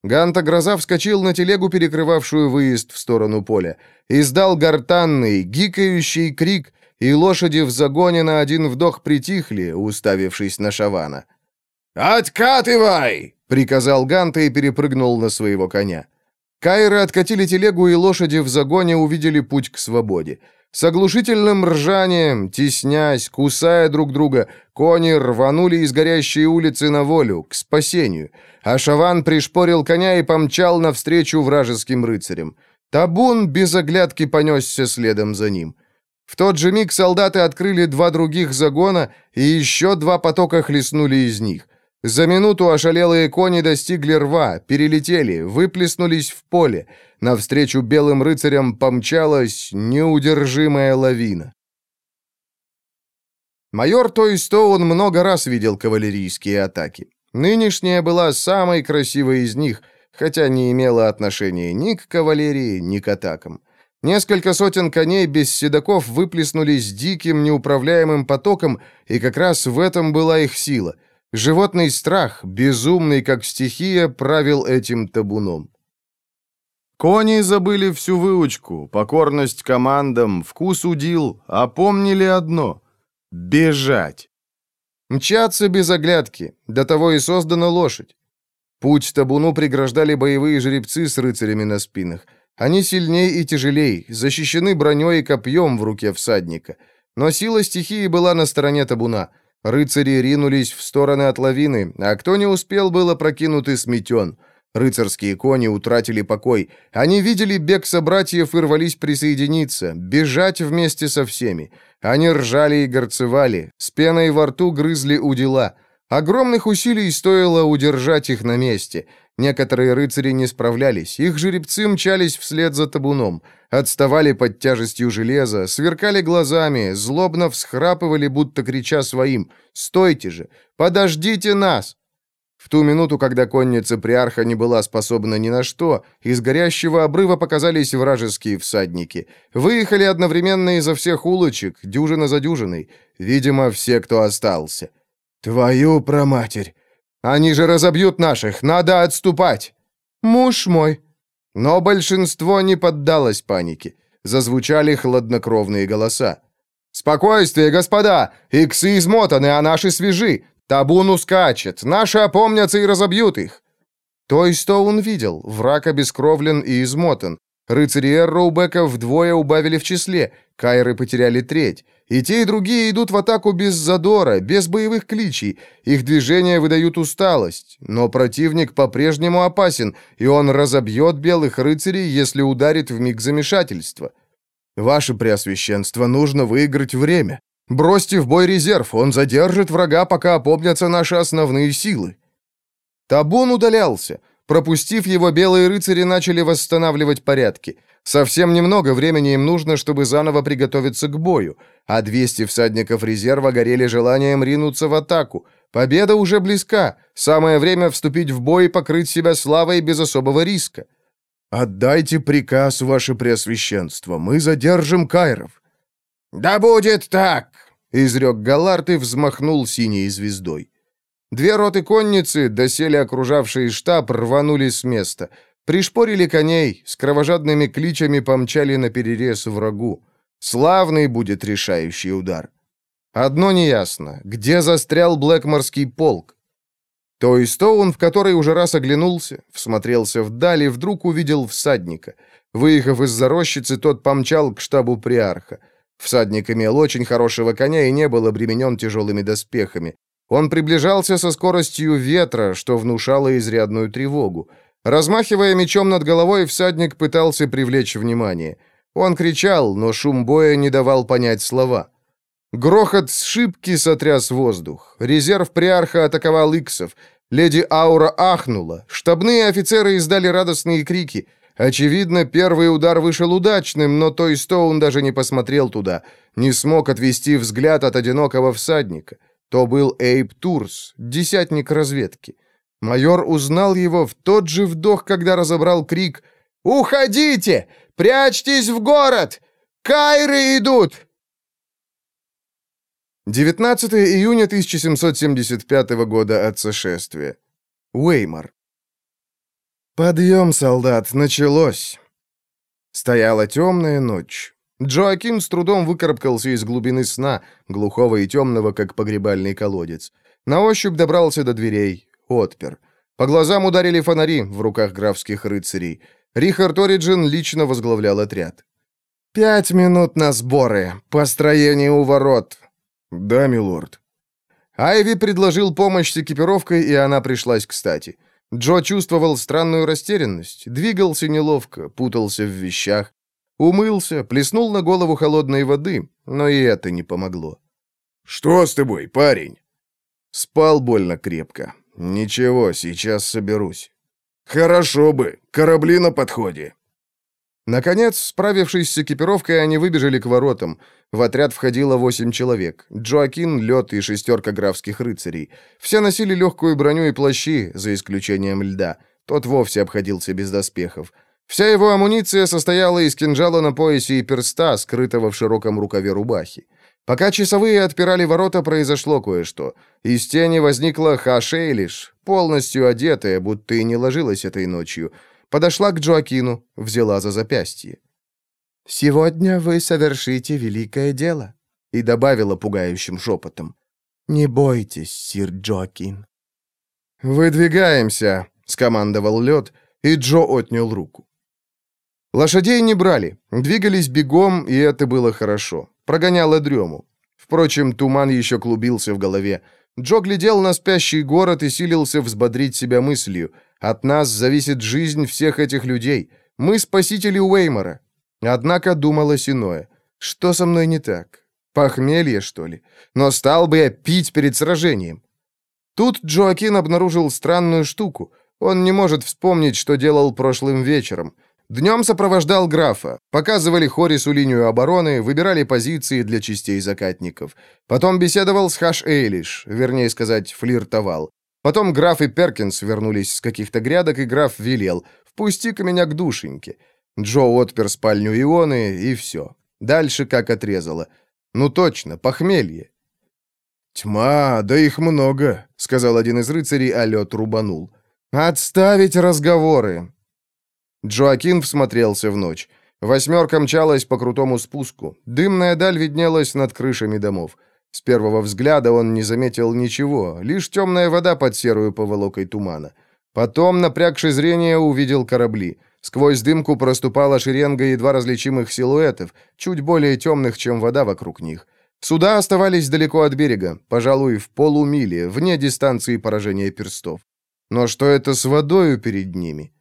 S1: Ганта Гроза вскочил на телегу, перекрывавшую выезд в сторону поля. Издал гортанный, гикающий крик и лошади в загоне на один вдох притихли, уставившись на Шавана.
S2: «Откатывай!»
S1: — приказал Ганта и перепрыгнул на своего коня. Кайры откатили телегу, и лошади в загоне увидели путь к свободе. С оглушительным ржанием, теснясь, кусая друг друга, кони рванули из горящей улицы на волю, к спасению, а Шаван пришпорил коня и помчал навстречу вражеским рыцарям. Табун без оглядки понесся следом за ним. В тот же миг солдаты открыли два других загона, и еще два потока хлестнули из них. За минуту ошалелые кони достигли рва, перелетели, выплеснулись в поле. Навстречу белым рыцарям помчалась неудержимая лавина. Майор Тойстоун много раз видел кавалерийские атаки. Нынешняя была самой красивой из них, хотя не имела отношения ни к кавалерии, ни к атакам. Несколько сотен коней без седаков выплеснулись диким, неуправляемым потоком, и как раз в этом была их сила — Животный страх, безумный как стихия, правил этим табуном. Кони забыли всю выучку, покорность командам, вкус удил, а помнили одно — бежать. Мчаться без оглядки, до того и создана лошадь. Путь табуну преграждали боевые жеребцы с рыцарями на спинах. Они сильнее и тяжелей, защищены броней и копьем в руке всадника. Но сила стихии была на стороне табуна — Рыцари ринулись в стороны от лавины, а кто не успел, был опрокинут и сметен. Рыцарские кони утратили покой. Они видели бег собратьев и рвались присоединиться, бежать вместе со всеми. Они ржали и горцевали, с пеной во рту грызли удила. Огромных усилий стоило удержать их на месте — Некоторые рыцари не справлялись, их жеребцы мчались вслед за табуном, отставали под тяжестью железа, сверкали глазами, злобно всхрапывали, будто крича своим «Стойте же! Подождите нас!» В ту минуту, когда конница Приарха не была способна ни на что, из горящего обрыва показались вражеские всадники. Выехали одновременно изо всех улочек, дюжина за дюжиной. Видимо, все, кто остался.
S2: «Твою проматерь!»
S1: Они же разобьют наших, надо отступать!»
S3: «Муж мой!»
S1: Но большинство не поддалось панике. Зазвучали хладнокровные голоса. «Спокойствие, господа! Иксы измотаны, а наши свежи! Табун ускачет, наши опомнятся и разобьют их!» То есть то он видел, враг обескровлен и измотан. Рыцари Эрроубека вдвое убавили в числе, кайры потеряли треть. И те, и другие идут в атаку без задора, без боевых кличей. Их движения выдают усталость. Но противник по-прежнему опасен, и он разобьет белых рыцарей, если ударит в миг замешательства. Ваше Преосвященство, нужно выиграть время. Бросьте в бой резерв, он задержит врага, пока опомнятся наши основные силы. Табун удалялся. Пропустив его, белые рыцари начали восстанавливать порядки. Совсем немного времени им нужно, чтобы заново приготовиться к бою, а 200 всадников резерва горели желанием ринуться в атаку. Победа уже близка. Самое время вступить в бой и покрыть себя славой без особого риска. «Отдайте приказ, ваше преосвященство, мы задержим Кайров».
S2: «Да будет так!»
S1: — изрек Галард и взмахнул синей звездой. Две роты конницы, доселе окружавшие штаб, рванули с места. Пришпорили коней, с кровожадными кличами помчали на перерез врагу. Славный будет решающий удар. Одно неясно, где застрял Блэкморский полк? То есть то он, в который уже раз оглянулся, всмотрелся вдали, вдруг увидел всадника. Выехав из-за рощицы, тот помчал к штабу приарха. Всадник имел очень хорошего коня и не был обременен тяжелыми доспехами. Он приближался со скоростью ветра, что внушало изрядную тревогу. Размахивая мечом над головой, всадник пытался привлечь внимание. Он кричал, но шум боя не давал понять слова. Грохот с сотряс воздух. Резерв приарха атаковал иксов. Леди Аура ахнула. Штабные офицеры издали радостные крики. Очевидно, первый удар вышел удачным, но Той Стоун даже не посмотрел туда. Не смог отвести взгляд от одинокого всадника. То был Эйб Турс, десятник разведки. Майор узнал его в тот же вдох, когда разобрал крик «Уходите! Прячьтесь в город! Кайры идут!» 19 июня 1775 года от сошествия. Уэймар. Подъем, солдат, началось. Стояла темная ночь. Джоакин с трудом выкарабкался из глубины сна, глухого и темного, как погребальный колодец. На ощупь добрался до дверей, отпер. По глазам ударили фонари в руках графских рыцарей. Рихард Ориджин лично возглавлял отряд. «Пять минут на сборы. Построение у ворот».
S2: «Да, милорд».
S1: Айви предложил помощь с экипировкой, и она пришлась кстати. Джо чувствовал странную растерянность, двигался неловко, путался в вещах. Умылся, плеснул на голову холодной воды, но и это не помогло.
S2: «Что с тобой, парень?»
S1: Спал больно крепко. «Ничего, сейчас соберусь».
S2: «Хорошо бы. Корабли на подходе».
S1: Наконец, справившись с экипировкой, они выбежали к воротам. В отряд входило восемь человек. Джоакин, Лед и шестерка графских рыцарей. Все носили легкую броню и плащи, за исключением льда. Тот вовсе обходился без доспехов. Вся его амуниция состояла из кинжала на поясе и перста, скрытого в широком рукаве рубахи. Пока часовые отпирали ворота, произошло кое-что. Из тени возникла Хашейлиш, полностью одетая, будто и не ложилась этой ночью. Подошла к Джоакину, взяла за запястье. «Сегодня вы совершите великое дело», и добавила пугающим шепотом. «Не бойтесь, сир Джоакин». «Выдвигаемся», — скомандовал лед, и Джо отнял руку. Лошадей не брали, двигались бегом, и это было хорошо. Прогоняло дрему. Впрочем, туман еще клубился в голове. Джо глядел на спящий город и силился взбодрить себя мыслью. От нас зависит жизнь всех этих людей. Мы спасители Уэймора. Однако думалось иное. Что со мной не так? Похмелье, что ли? Но стал бы я пить перед сражением. Тут Джоакин обнаружил странную штуку. Он не может вспомнить, что делал прошлым вечером. Днем сопровождал графа, показывали Хорису линию обороны, выбирали позиции для частей закатников. Потом беседовал с Хаш Эйлиш, вернее сказать, флиртовал. Потом граф и Перкинс вернулись с каких-то грядок, и граф велел «Впусти-ка меня к душеньке». Джо отпер спальню Ионы, и все. Дальше как отрезало. Ну точно, похмелье.
S2: «Тьма, да их много», — сказал один из рыцарей, а лед рубанул.
S1: «Отставить разговоры. Джоакин всмотрелся в ночь. Восьмерка мчалась по крутому спуску. Дымная даль виднелась над крышами домов. С первого взгляда он не заметил ничего, лишь темная вода под серую поволокой тумана. Потом, напрягши зрение, увидел корабли. Сквозь дымку проступала шеренга едва различимых силуэтов, чуть более темных, чем вода вокруг них. Суда оставались далеко от берега, пожалуй, в полумиле, вне дистанции поражения перстов. Но что это с водою перед ними?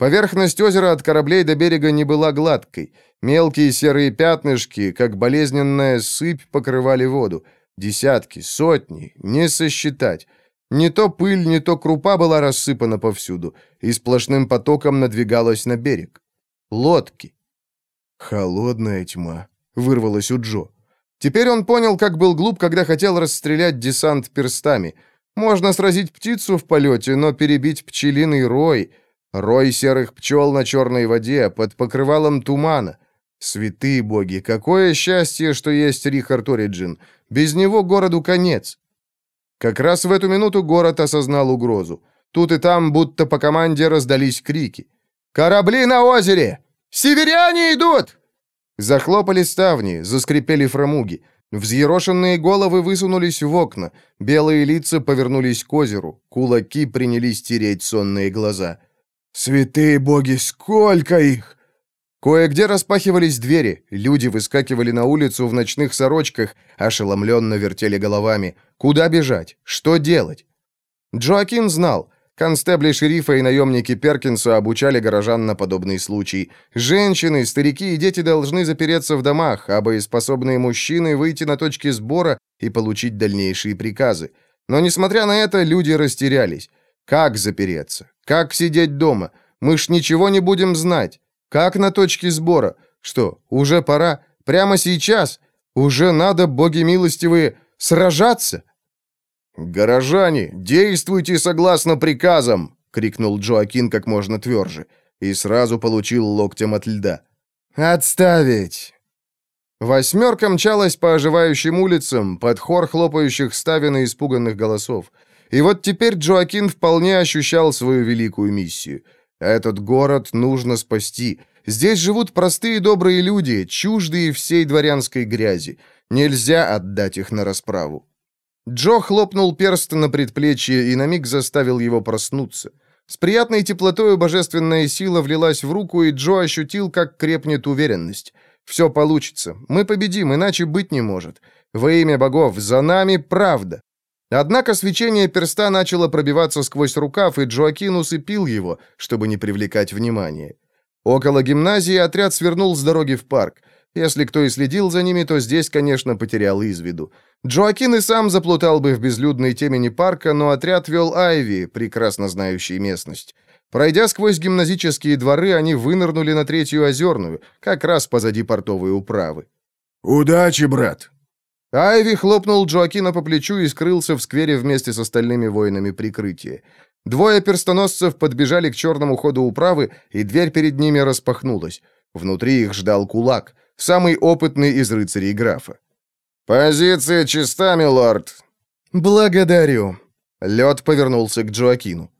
S1: Поверхность озера от кораблей до берега не была гладкой. Мелкие серые пятнышки, как болезненная сыпь, покрывали воду. Десятки, сотни, не сосчитать. Не то пыль, не то крупа была рассыпана повсюду, и сплошным потоком надвигалась на берег. Лодки.
S2: «Холодная тьма», — вырвалась у Джо.
S1: Теперь он понял, как был глуп, когда хотел расстрелять десант перстами. Можно сразить птицу в полете, но перебить пчелиный рой Рой серых пчел на черной воде, под покрывалом тумана. Святые боги, какое счастье, что есть Рихард Ориджин. Без него городу конец. Как раз в эту минуту город осознал угрозу. Тут и там, будто по команде, раздались крики. «Корабли на озере! Северяне идут!» Захлопали ставни, заскрипели фрамуги. Взъерошенные головы высунулись в окна, белые лица повернулись к озеру, кулаки принялись тереть сонные глаза.
S2: «Святые боги, сколько их!»
S1: Кое-где распахивались двери, люди выскакивали на улицу в ночных сорочках, ошеломленно вертели головами. Куда бежать? Что делать? Джоакин знал. Констебли шерифа и наемники Перкинса обучали горожан на подобный случай. Женщины, старики и дети должны запереться в домах, а боеспособные мужчины выйти на точки сбора и получить дальнейшие приказы. Но, несмотря на это, люди растерялись. Как запереться? Как сидеть дома? Мы ж ничего не будем знать. Как на точке сбора? Что, уже пора? Прямо сейчас? Уже надо, боги милостивые, сражаться? «Горожане, действуйте согласно приказам!» — крикнул Джоакин как можно тверже, и сразу получил локтем от льда. «Отставить!» Восьмерка мчалась по оживающим улицам, под хор хлопающих ставен и испуганных голосов. И вот теперь Джоакин вполне ощущал свою великую миссию. Этот город нужно спасти. Здесь живут простые добрые люди, чуждые всей дворянской грязи. Нельзя отдать их на расправу. Джо хлопнул перст на предплечье и на миг заставил его проснуться. С приятной теплотой божественная сила влилась в руку, и Джо ощутил, как крепнет уверенность. «Все получится. Мы победим, иначе быть не может. Во имя богов, за нами правда». Однако свечение перста начало пробиваться сквозь рукав, и Джоакин усыпил его, чтобы не привлекать внимания. Около гимназии отряд свернул с дороги в парк. Если кто и следил за ними, то здесь, конечно, потерял из виду. Джоакин и сам заплутал бы в безлюдной темени парка, но отряд вел Айви, прекрасно знающий местность. Пройдя сквозь гимназические дворы, они вынырнули на Третью Озерную, как раз позади портовой управы.
S2: «Удачи, брат!»
S1: Айви хлопнул Джоакина по плечу и скрылся в сквере вместе с остальными воинами прикрытия. Двое перстоносцев подбежали к черному ходу управы, и дверь перед ними распахнулась. Внутри их ждал кулак, самый опытный из рыцарей графа.
S2: «Позиция чиста, милорд!»
S1: «Благодарю!» Лед повернулся к Джоакину.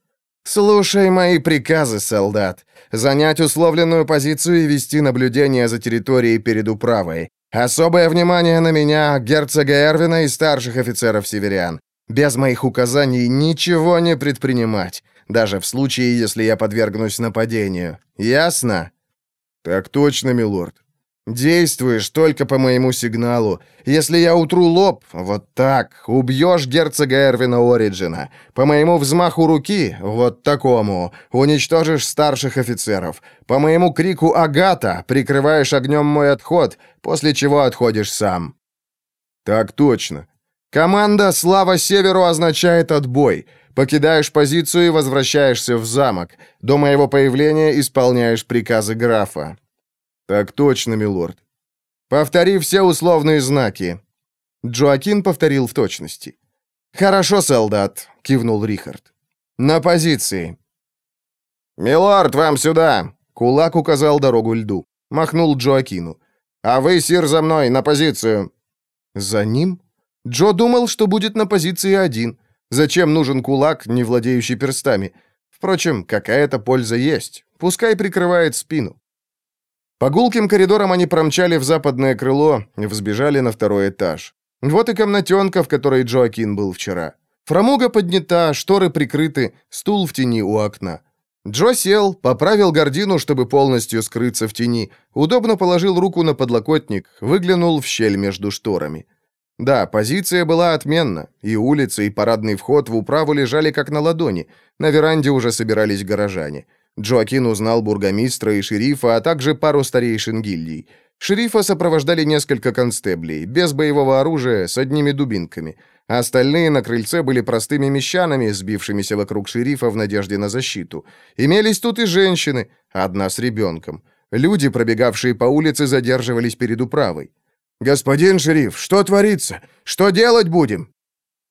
S1: «Слушай мои приказы, солдат. Занять условленную позицию и вести наблюдение за территорией перед управой. Особое внимание на меня, герцога Эрвина и старших офицеров северян. Без моих указаний ничего не предпринимать, даже в случае, если я подвергнусь нападению. Ясно?»
S2: «Так точно, милорд»,
S1: Действуешь только по моему сигналу. Если я утру лоб, вот так, убьешь герцога Эрвина Ориджина. По моему взмаху руки, вот такому, уничтожишь старших офицеров. По моему крику «Агата» прикрываешь огнем мой отход, после чего отходишь сам.
S2: Так точно.
S1: Команда «Слава Северу» означает «отбой». Покидаешь позицию и возвращаешься в замок. До моего появления исполняешь приказы графа.
S2: «Так точно, милорд».
S1: «Повтори все условные знаки». Джоакин повторил в точности. «Хорошо, солдат», — кивнул Рихард. «На позиции».
S2: «Милорд, вам сюда!»
S1: Кулак указал дорогу льду. Махнул Джоакину. «А вы, сир, за мной, на позицию!» «За ним?» Джо думал, что будет на позиции один. Зачем нужен кулак, не владеющий перстами? Впрочем, какая-то польза есть. Пускай прикрывает спину. По гулким коридорам они промчали в западное крыло взбежали на второй этаж. Вот и комнатенка, в которой Джоакин был вчера. Фрамуга поднята, шторы прикрыты, стул в тени у окна. Джо сел, поправил гордину, чтобы полностью скрыться в тени, удобно положил руку на подлокотник, выглянул в щель между шторами. Да, позиция была отменна, и улица, и парадный вход в управу лежали как на ладони, на веранде уже собирались горожане. Джоакин узнал бургомистра и шерифа, а также пару старейшин гильдий. Шерифа сопровождали несколько констеблей, без боевого оружия, с одними дубинками. Остальные на крыльце были простыми мещанами, сбившимися вокруг шерифа в надежде на защиту. Имелись тут и женщины, одна с ребенком. Люди, пробегавшие по улице, задерживались перед управой. «Господин шериф, что творится? Что делать будем?»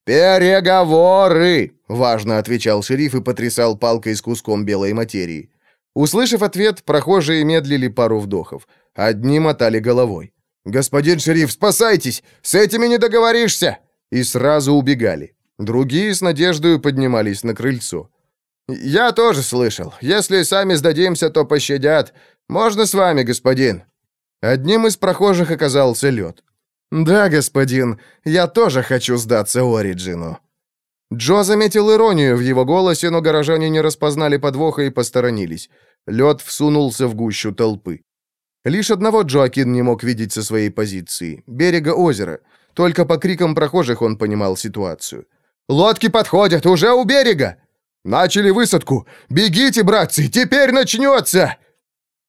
S2: «Переговоры!»
S1: — важно отвечал шериф и потрясал палкой с куском белой материи. Услышав ответ, прохожие медлили пару вдохов. Одни мотали головой. «Господин шериф, спасайтесь! С этими не договоришься!» И сразу убегали. Другие с надеждой поднимались на крыльцо. «Я тоже слышал. Если сами сдадимся, то пощадят. Можно с вами, господин?» Одним из прохожих оказался лед. «Да, господин, я тоже хочу сдаться Ориджину». Джо заметил иронию в его голосе, но горожане не распознали подвоха и посторонились. Лед всунулся в гущу толпы. Лишь одного Джоакин не мог видеть со своей позиции — берега озера. Только по крикам прохожих он понимал ситуацию. «Лодки подходят! Уже у берега!» «Начали высадку! Бегите, братцы! Теперь начнется!»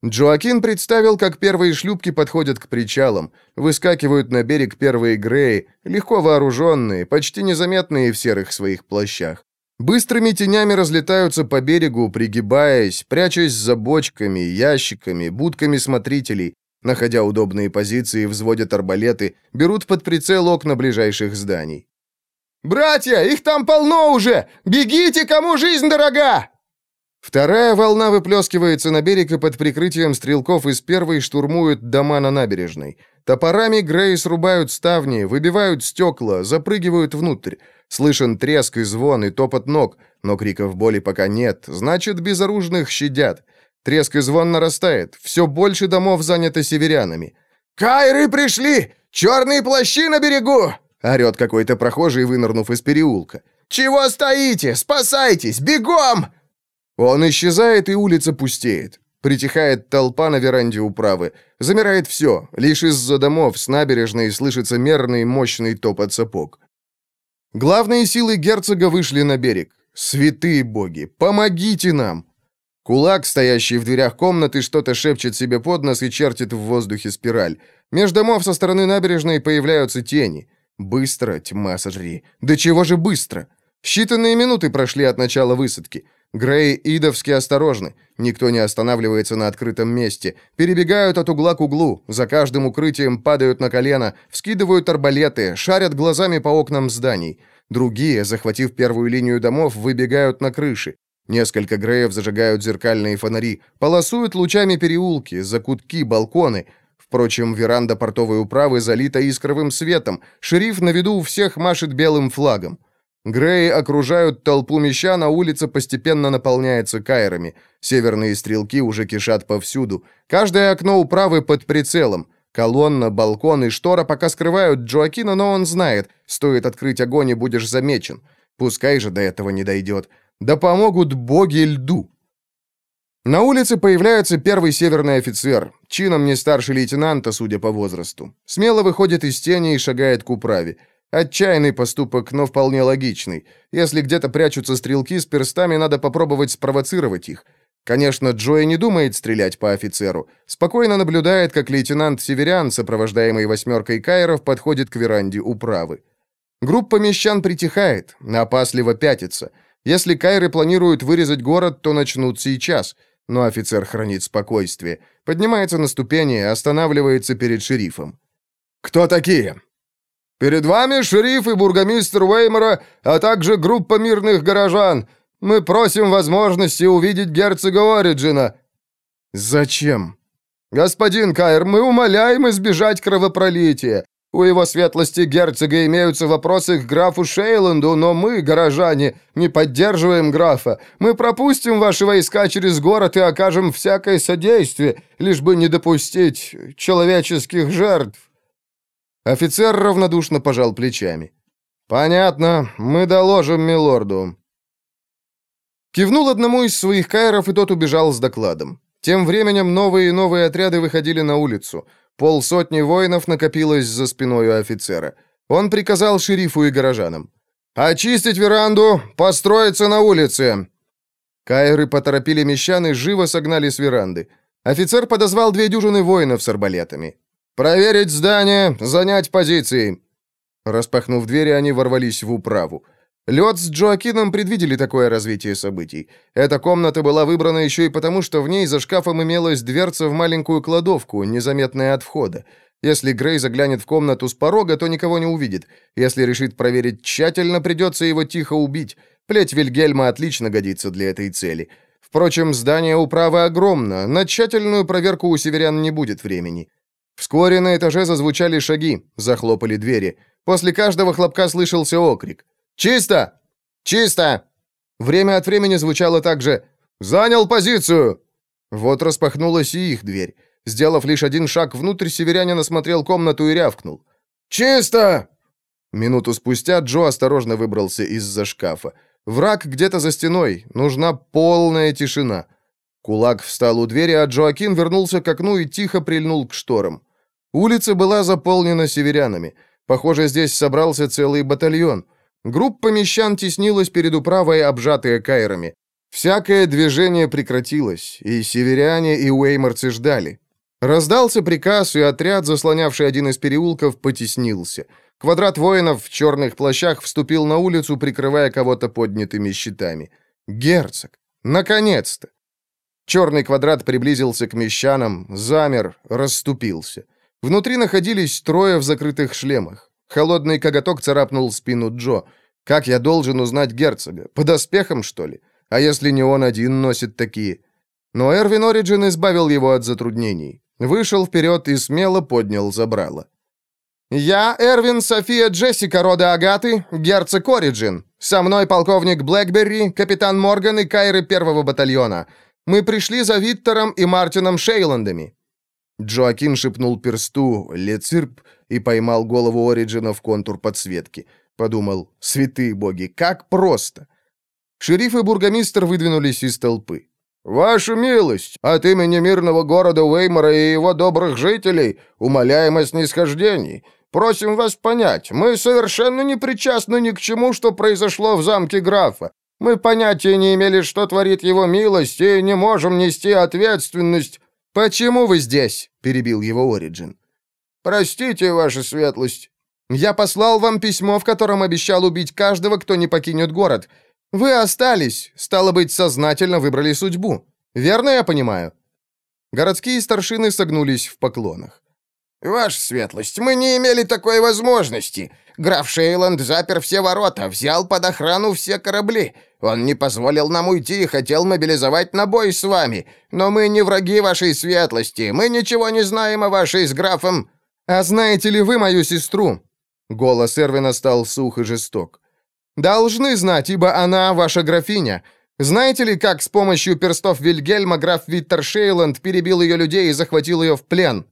S1: Джоакин представил, как первые шлюпки подходят к причалам, выскакивают на берег первые греи, легко вооруженные, почти незаметные в серых своих плащах. Быстрыми тенями разлетаются по берегу, пригибаясь, прячась за бочками, ящиками, будками смотрителей, находя удобные позиции, взводят арбалеты, берут под прицел окна ближайших зданий. «Братья, их там полно уже! Бегите, кому жизнь дорога!» Вторая волна выплескивается на берег и под прикрытием стрелков из первой штурмуют дома на набережной. Топорами Грей срубают ставни, выбивают стекла, запрыгивают внутрь. Слышен треск и звон и топот ног, но криков боли пока нет, значит, безоружных щадят. Треск и звон нарастает. Все больше домов занято северянами.
S2: «Кайры пришли! Черные плащи на берегу!»
S1: Орет какой-то прохожий, вынырнув из переулка.
S2: «Чего стоите? Спасайтесь! Бегом!»
S1: Он исчезает, и улица пустеет. Притихает толпа на веранде управы. Замирает все. Лишь из-за домов с набережной слышится мерный мощный топот сапог. Главные силы герцога вышли на берег. «Святые боги, помогите нам!» Кулак, стоящий в дверях комнаты, что-то шепчет себе под нос и чертит в воздухе спираль. Меж домов со стороны набережной появляются тени. Быстро, тьма сожри. Да чего же быстро? Считанные минуты прошли от начала высадки. Грей идовски осторожны. Никто не останавливается на открытом месте. Перебегают от угла к углу. За каждым укрытием падают на колено, вскидывают арбалеты, шарят глазами по окнам зданий. Другие, захватив первую линию домов, выбегают на крыши. Несколько Греев зажигают зеркальные фонари, полосуют лучами переулки, закутки, балконы. Впрочем, веранда портовой управы залита искровым светом. Шериф на виду у всех машет белым флагом. Греи окружают толпу мещан, а улица постепенно наполняется кайрами. Северные стрелки уже кишат повсюду. Каждое окно управы под прицелом. Колонна, балкон и штора пока скрывают Джоакина, но он знает, стоит открыть огонь и будешь замечен. Пускай же до этого не дойдет. Да помогут боги льду. На улице появляется первый северный офицер, чином не старше лейтенанта, судя по возрасту. Смело выходит из тени и шагает к управе. Отчаянный поступок, но вполне логичный. Если где-то прячутся стрелки с перстами, надо попробовать спровоцировать их. Конечно, Джои не думает стрелять по офицеру. Спокойно наблюдает, как лейтенант Северян, сопровождаемый восьмеркой кайров, подходит к веранде управы. Группа мещан притихает, опасливо пятится – если кайры планируют вырезать город, то начнут сейчас. Но офицер хранит спокойствие. Поднимается на ступени, останавливается перед шерифом.
S2: «Кто такие?»
S4: «Перед вами шериф и бургомистр Уэймора, а также группа мирных горожан. Мы просим возможности увидеть герцога Ориджина».
S1: «Зачем?»
S4: «Господин Кайр, мы умоляем избежать кровопролития. У его светлости герцога имеются вопросы к графу Шейланду, но мы, горожане, не поддерживаем графа. Мы пропустим ваши войска через город и окажем всякое содействие, лишь бы не допустить человеческих жертв».
S1: Офицер равнодушно пожал плечами.
S4: «Понятно, мы доложим милорду».
S1: Кивнул одному из своих кайров, и тот убежал с докладом. Тем временем новые и новые отряды выходили на улицу – Полсотни воинов накопилось за спиной у офицера. Он приказал шерифу и горожанам. «Очистить веранду, построиться на улице!» Кайры поторопили мещан и живо согнали с веранды. Офицер подозвал две дюжины воинов с арбалетами. «Проверить здание, занять позиции!» Распахнув двери, они ворвались в управу. Лед с Джоакином предвидели такое развитие событий. Эта комната была выбрана еще и потому, что в ней за шкафом имелась дверца в маленькую кладовку, незаметная от входа. Если Грей заглянет в комнату с порога, то никого не увидит. Если решит проверить тщательно, придется его тихо убить. Плеть Вильгельма отлично годится для этой цели. Впрочем, здание управы огромно, на тщательную проверку у северян не будет времени. Вскоре на этаже зазвучали шаги, захлопали двери. После каждого хлопка слышался окрик. «Чисто! Чисто!» Время от времени звучало также «Занял позицию!» Вот распахнулась и их дверь. Сделав лишь один шаг внутрь, северянин осмотрел комнату и рявкнул. «Чисто!» Минуту спустя Джо осторожно выбрался из-за шкафа. Враг где-то за стеной, нужна полная тишина. Кулак встал у двери, а Джоакин вернулся к окну и тихо прильнул к шторам. Улица была заполнена северянами. Похоже, здесь собрался целый батальон — Группа мещан теснилась перед управой, обжатая кайрами. Всякое движение прекратилось, и северяне, и уэйморцы ждали. Раздался приказ, и отряд, заслонявший один из переулков, потеснился. Квадрат воинов в черных плащах вступил на улицу, прикрывая кого-то поднятыми щитами. Герцог! Наконец-то! Черный квадрат приблизился к мещанам, замер, расступился. Внутри находились трое в закрытых шлемах. Холодный коготок царапнул спину Джо. «Как я должен узнать герцога? Под доспехам, что ли? А если не он один носит такие?» Но Эрвин Ориджин избавил его от затруднений. Вышел вперед и смело поднял забрало. «Я, Эрвин София Джессика рода Агаты, герцог Ориджин. Со мной полковник Блэкберри, капитан Морган и Кайры первого батальона. Мы пришли за Виттером и Мартином Шейландами». Джоакин шепнул персту «Лецирп» и поймал голову Ориджина в контур подсветки. Подумал «Святые боги, как просто!» Шериф и бургомистр выдвинулись из толпы. «Ваша милость, от имени мирного города Уэймора и его добрых жителей умоляем о снисхождении. Просим вас понять, мы совершенно не причастны ни к чему, что произошло в замке графа. Мы понятия не имели, что творит его милость, и не можем нести ответственность». «Почему вы здесь?» — перебил его Ориджин. «Простите, ваша светлость. Я послал вам письмо, в котором обещал убить каждого, кто не покинет город. Вы остались, стало быть, сознательно выбрали судьбу. Верно я понимаю?» Городские старшины согнулись в поклонах.
S2: «Ваша светлость, мы не имели такой возможности. Граф Шейланд запер все ворота, взял под охрану все корабли. Он не позволил нам уйти и хотел мобилизовать на бой с вами. Но мы не враги вашей светлости. Мы ничего не знаем о вашей с графом...»
S1: «А знаете ли вы мою сестру?» Голос Эрвина стал сух и жесток. «Должны знать, ибо она ваша графиня. Знаете ли, как с помощью перстов Вильгельма граф Виттер Шейланд перебил ее людей и захватил ее в плен?»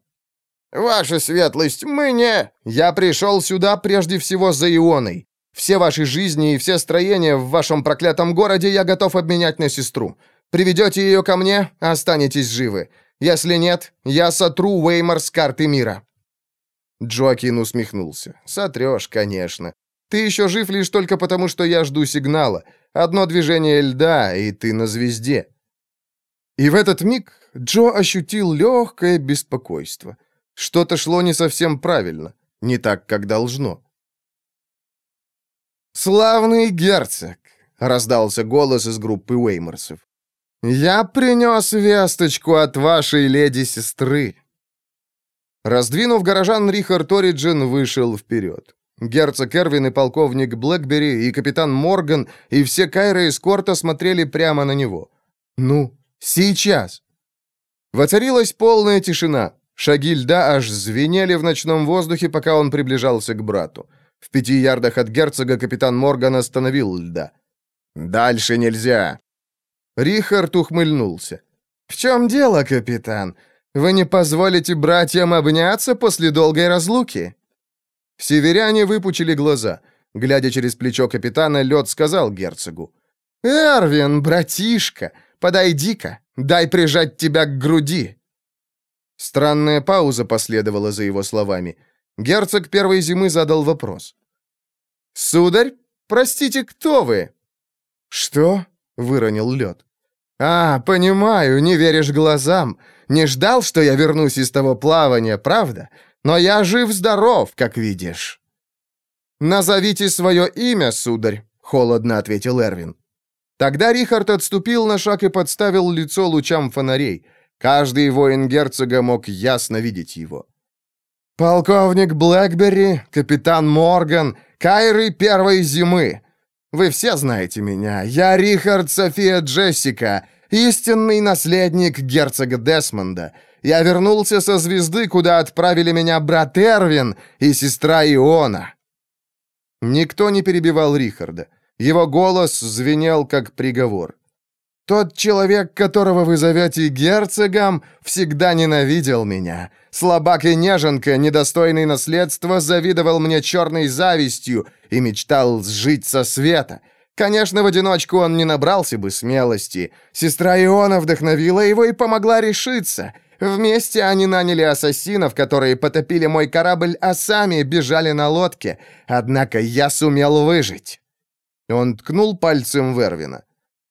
S2: «Ваша светлость, мы не...»
S1: «Я пришел сюда прежде всего за Ионой. Все ваши жизни и все строения в вашем проклятом городе я готов обменять на сестру. Приведете ее ко мне, останетесь живы. Если нет, я сотру Уэймор с карты мира». Джоакин усмехнулся. «Сотрешь, конечно. Ты еще жив лишь только потому, что я жду сигнала. Одно движение льда, и ты на звезде». И в этот миг Джо ощутил легкое беспокойство – что-то шло не совсем правильно, не так, как должно. «Славный герцог!» — раздался голос из группы Уэйморсов. «Я принес весточку от вашей леди-сестры!» Раздвинув горожан, Рихард Ориджин вышел вперед. Герцог Эрвин и полковник Блэкбери и капитан Морган и все Кайры из корта смотрели прямо на него. «Ну, сейчас!» Воцарилась полная тишина. Шаги льда аж звенели в ночном воздухе, пока он приближался к брату. В пяти ярдах от герцога капитан Морган остановил льда. «Дальше нельзя!» Рихард ухмыльнулся. «В чем дело, капитан? Вы не позволите братьям обняться после долгой разлуки?» Северяне выпучили глаза. Глядя через плечо капитана, лед сказал герцогу. «Эрвин, братишка, подойди-ка, дай прижать тебя к груди». Странная пауза последовала за его словами. Герцог первой зимы задал вопрос. «Сударь, простите, кто вы?» «Что?» — выронил лед. «А, понимаю, не веришь глазам. Не ждал, что я вернусь из того плавания, правда? Но я жив-здоров, как видишь». «Назовите свое имя, сударь», — холодно ответил Эрвин. Тогда Рихард отступил на шаг и подставил лицо лучам фонарей — Каждый воин герцога мог ясно видеть его. «Полковник Блэкбери, капитан Морган, Кайры первой зимы. Вы все знаете меня. Я Рихард София Джессика, истинный наследник герцога Десмонда. Я вернулся со звезды, куда отправили меня брат Эрвин и сестра Иона». Никто не перебивал Рихарда. Его голос звенел, как приговор. Тот человек, которого вы зовете герцогом, всегда ненавидел меня. Слабак и неженка, недостойный наследства, завидовал мне черной завистью и мечтал сжить со света. Конечно, в одиночку он не набрался бы смелости. Сестра Иона вдохновила его и помогла решиться. Вместе они наняли ассасинов, которые потопили мой корабль, а сами бежали на лодке. Однако я сумел выжить. Он ткнул пальцем в Эрвина.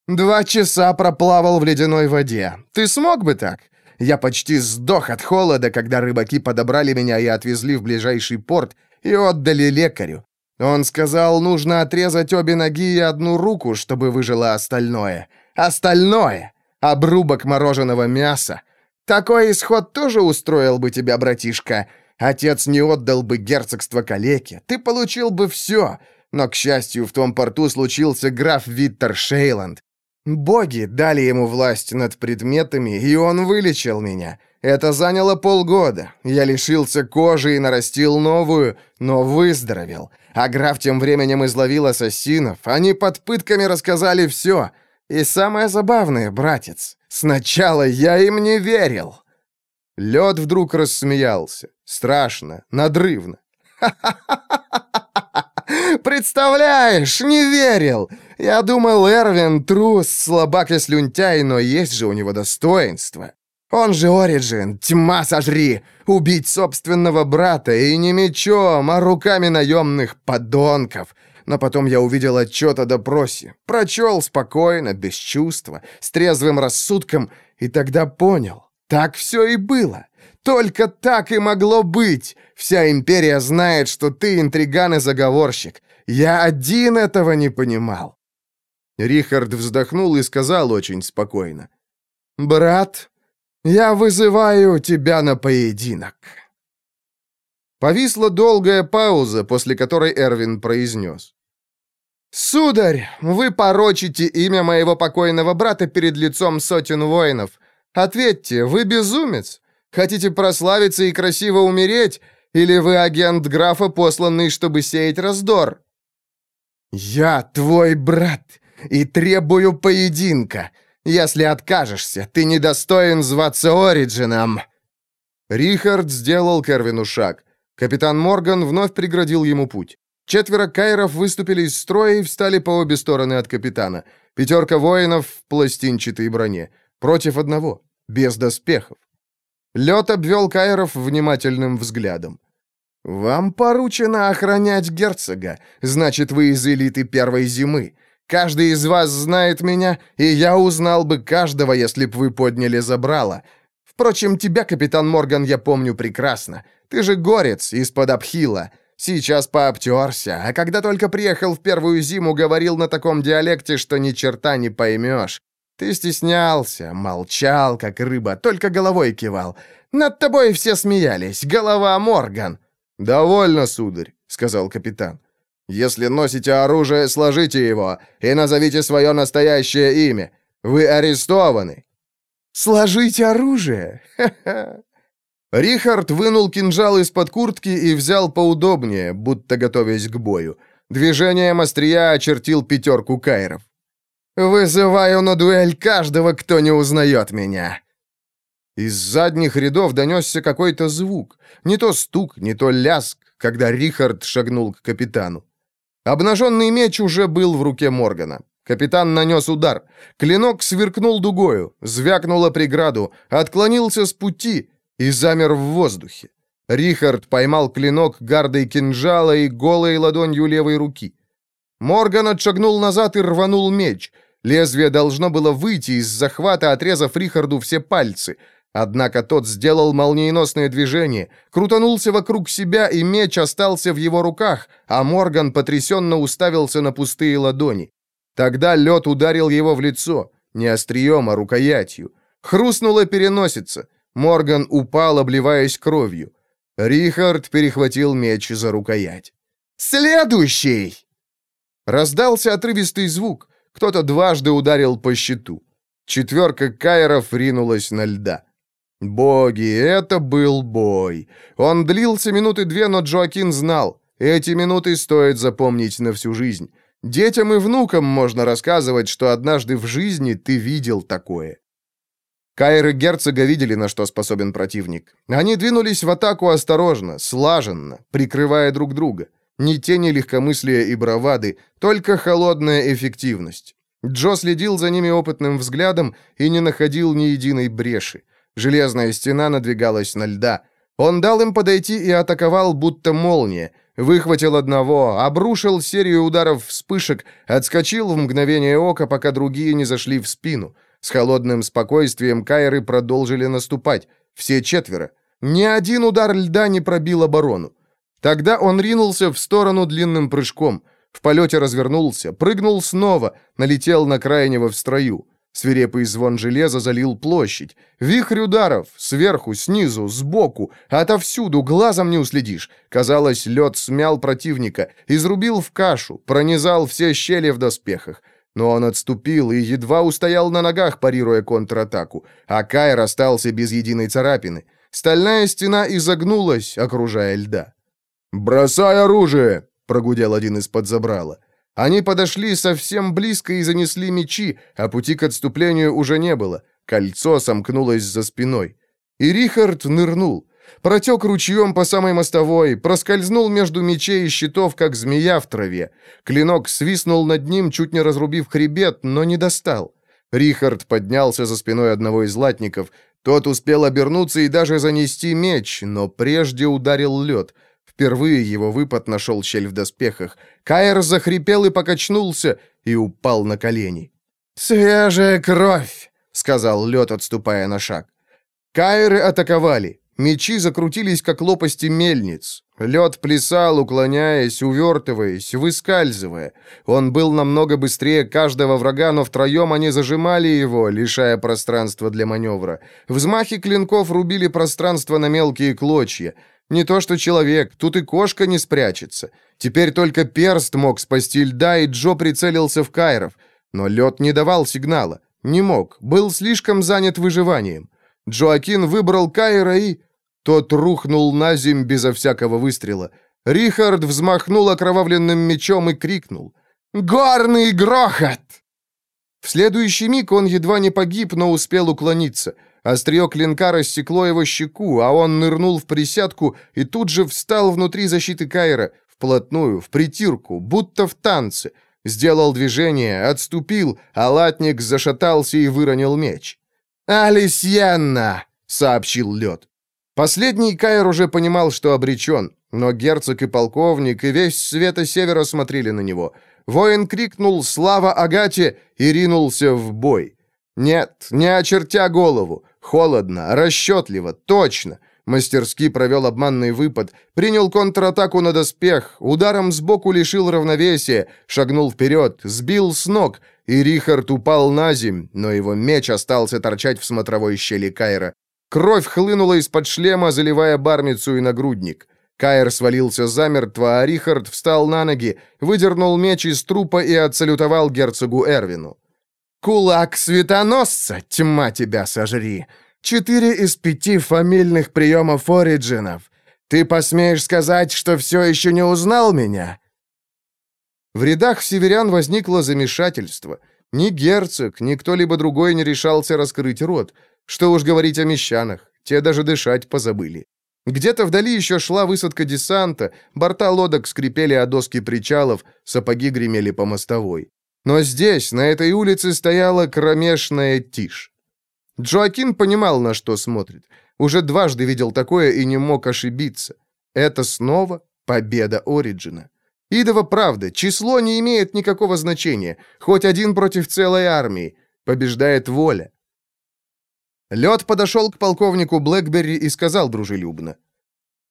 S1: Два часа проплавал в ледяной воде. Ты смог бы так? Я почти сдох от холода, когда рыбаки подобрали меня и отвезли в ближайший порт и отдали лекарю. Он сказал, нужно отрезать обе ноги и одну руку, чтобы выжило остальное. Остальное! Обрубок мороженого мяса. Такой исход тоже устроил бы тебя, братишка. Отец не отдал бы герцогство калеке. Ты получил бы все. Но, к счастью, в том порту случился граф Виттер Шейланд. Боги дали ему власть над предметами, и он вылечил меня. Это заняло полгода. Я лишился кожи и нарастил новую, но выздоровел. А граф тем временем изловил ассасинов. Они под пытками рассказали все. И самое забавное, братец, Сначала я им не верил!» Лед вдруг рассмеялся. Страшно, надрывно. Представляешь, не верил! Я думал, Эрвин трус, слабак и слюнтяй, но есть же у него достоинство. Он же Ориджин, тьма сожри, убить собственного брата, и не мечом, а руками наемных подонков. Но потом я увидел отчет о допросе, прочел спокойно, без чувства, с трезвым рассудком, и тогда понял, так все и было. Только так и могло быть. Вся империя знает, что ты интриган и заговорщик. Я один этого не понимал. Рихард вздохнул и сказал очень спокойно. «Брат, я вызываю тебя на поединок». Повисла долгая пауза, после которой Эрвин произнес. «Сударь, вы порочите имя моего покойного брата перед лицом сотен воинов. Ответьте, вы безумец? Хотите прославиться и красиво умереть? Или вы агент графа, посланный, чтобы сеять раздор?» «Я твой брат и требую поединка. Если откажешься, ты недостоин зваться Ориджином». Рихард сделал Кервину шаг. Капитан Морган вновь преградил ему путь. Четверо кайров выступили из строя и встали по обе стороны от капитана. Пятерка воинов в пластинчатой броне. Против одного, без доспехов. Лед обвел кайров внимательным взглядом. «Вам поручено охранять герцога. Значит, вы из элиты первой зимы. Каждый из вас знает меня, и я узнал бы каждого, если б вы подняли забрало. Впрочем, тебя, капитан Морган, я помню прекрасно. Ты же горец из-под Абхила. Сейчас пообтерся, а когда только приехал в первую зиму, говорил на таком диалекте, что ни черта не поймешь. Ты стеснялся, молчал, как рыба, только головой кивал. Над тобой все смеялись. Голова Морган. «Довольно, сударь», — сказал капитан. Если носите оружие, сложите его и назовите свое настоящее имя. Вы арестованы». «Сложите оружие? Ха-ха!» Рихард вынул кинжал из-под куртки и взял поудобнее, будто готовясь к бою. Движением острия очертил пятерку кайров. «Вызываю на дуэль каждого, кто не узнает меня!» Из задних рядов донесся какой-то звук. Не то стук, не то ляск, когда Рихард шагнул к капитану. Обнаженный меч уже был в руке Моргана. Капитан нанес удар. Клинок сверкнул дугою, звякнула преграду, отклонился с пути и замер в воздухе. Рихард поймал клинок гардой кинжала и голой ладонью левой руки. Морган отшагнул назад и рванул меч. Лезвие должно было выйти из захвата, отрезав Рихарду все пальцы — Однако тот сделал молниеносное движение, крутанулся вокруг себя, и меч остался в его руках, а Морган потрясенно уставился на пустые ладони. Тогда лед ударил его в лицо, не острием, а рукоятью. Хрустнула переносица. Морган упал, обливаясь кровью. Рихард перехватил меч за рукоять. «Следующий!» Раздался отрывистый звук. Кто-то дважды ударил по щиту. Четверка кайров ринулась на льда. Боги, это был бой. Он длился минуты две, но Джоакин знал, эти минуты стоит запомнить на всю жизнь. Детям и внукам можно рассказывать, что однажды в жизни ты видел такое. Кайры герцога видели, на что способен противник. Они двинулись в атаку осторожно, слаженно, прикрывая друг друга. Ни тени легкомыслия и бравады, только холодная эффективность. Джо следил за ними опытным взглядом и не находил ни единой бреши. Железная стена надвигалась на льда. Он дал им подойти и атаковал, будто молния. Выхватил одного, обрушил серию ударов вспышек, отскочил в мгновение ока, пока другие не зашли в спину. С холодным спокойствием кайры продолжили наступать. Все четверо. Ни один удар льда не пробил оборону. Тогда он ринулся в сторону длинным прыжком. В полете развернулся, прыгнул снова, налетел на крайнего в строю. Свирепый звон железа залил площадь. Вихрь ударов, сверху, снизу, сбоку, отовсюду, глазом не уследишь. Казалось, лед смял противника, изрубил в кашу, пронизал все щели в доспехах. Но он отступил и едва устоял на ногах, парируя контратаку, а Кайр остался без единой царапины. Стальная стена изогнулась, окружая льда. «Бросай оружие!» — прогудел один из-под забрала. Они подошли совсем близко и занесли мечи, а пути к отступлению уже не было. Кольцо сомкнулось за спиной. И Рихард нырнул. Протек ручьем по самой мостовой, проскользнул между мечей и щитов, как змея в траве. Клинок свистнул над ним, чуть не разрубив хребет, но не достал. Рихард поднялся за спиной одного из латников. Тот успел обернуться и даже занести меч, но прежде ударил лед. Впервые его выпад нашел щель в доспехах. Кайр захрипел и покачнулся, и упал на колени.
S2: «Свежая кровь!»
S1: — сказал лед, отступая на шаг. Кайры атаковали. Мечи закрутились, как лопасти мельниц. Лед плясал, уклоняясь, увертываясь, выскальзывая. Он был намного быстрее каждого врага, но втроем они зажимали его, лишая пространства для маневра. Взмахи клинков рубили пространство на мелкие клочья. Не то что человек, тут и кошка не спрячется. Теперь только перст мог спасти льда, и Джо прицелился в Кайров. Но лед не давал сигнала. Не мог, был слишком занят выживанием. Джоакин выбрал Кайра и... Тот рухнул на земь безо всякого выстрела. Рихард взмахнул окровавленным мечом и крикнул. «Горный грохот!» В следующий миг он едва не погиб, но успел уклониться. Острие клинка рассекло его щеку, а он нырнул в присядку и тут же встал внутри защиты Кайра, вплотную, в притирку, будто в танце. Сделал движение, отступил, а латник зашатался и выронил меч. «Алисьянна!» — сообщил лед. Последний Кайр уже понимал, что обречен, но герцог и полковник, и весь света севера смотрели на него. Воин крикнул «Слава Агате!» и ринулся в бой. Нет, не очертя голову. Холодно, расчетливо, точно. Мастерски провел обманный выпад, принял контратаку на доспех, ударом сбоку лишил равновесия, шагнул вперед, сбил с ног, и Рихард упал на земь, но его меч остался торчать в смотровой щели Кайра. Кровь хлынула из-под шлема, заливая бармицу и нагрудник. Кайр свалился замертво, а Рихард встал на ноги, выдернул меч из трупа и отсалютовал герцогу Эрвину. «Кулак светоносца, тьма тебя сожри! Четыре из пяти фамильных приемов Ориджинов. Ты посмеешь сказать, что все еще не узнал меня?» В рядах северян возникло замешательство. Ни герцог, ни кто-либо другой не решался раскрыть рот. Что уж говорить о мещанах, те даже дышать позабыли. Где-то вдали еще шла высадка десанта, борта лодок скрипели о доски причалов, сапоги гремели по мостовой. Но здесь, на этой улице, стояла кромешная тишь. Джоакин понимал, на что смотрит. Уже дважды видел такое и не мог ошибиться. Это снова победа Ориджина. Идова правда, число не имеет никакого значения. Хоть один против целой армии. Побеждает воля. Лед подошел к полковнику Блэкберри и сказал дружелюбно.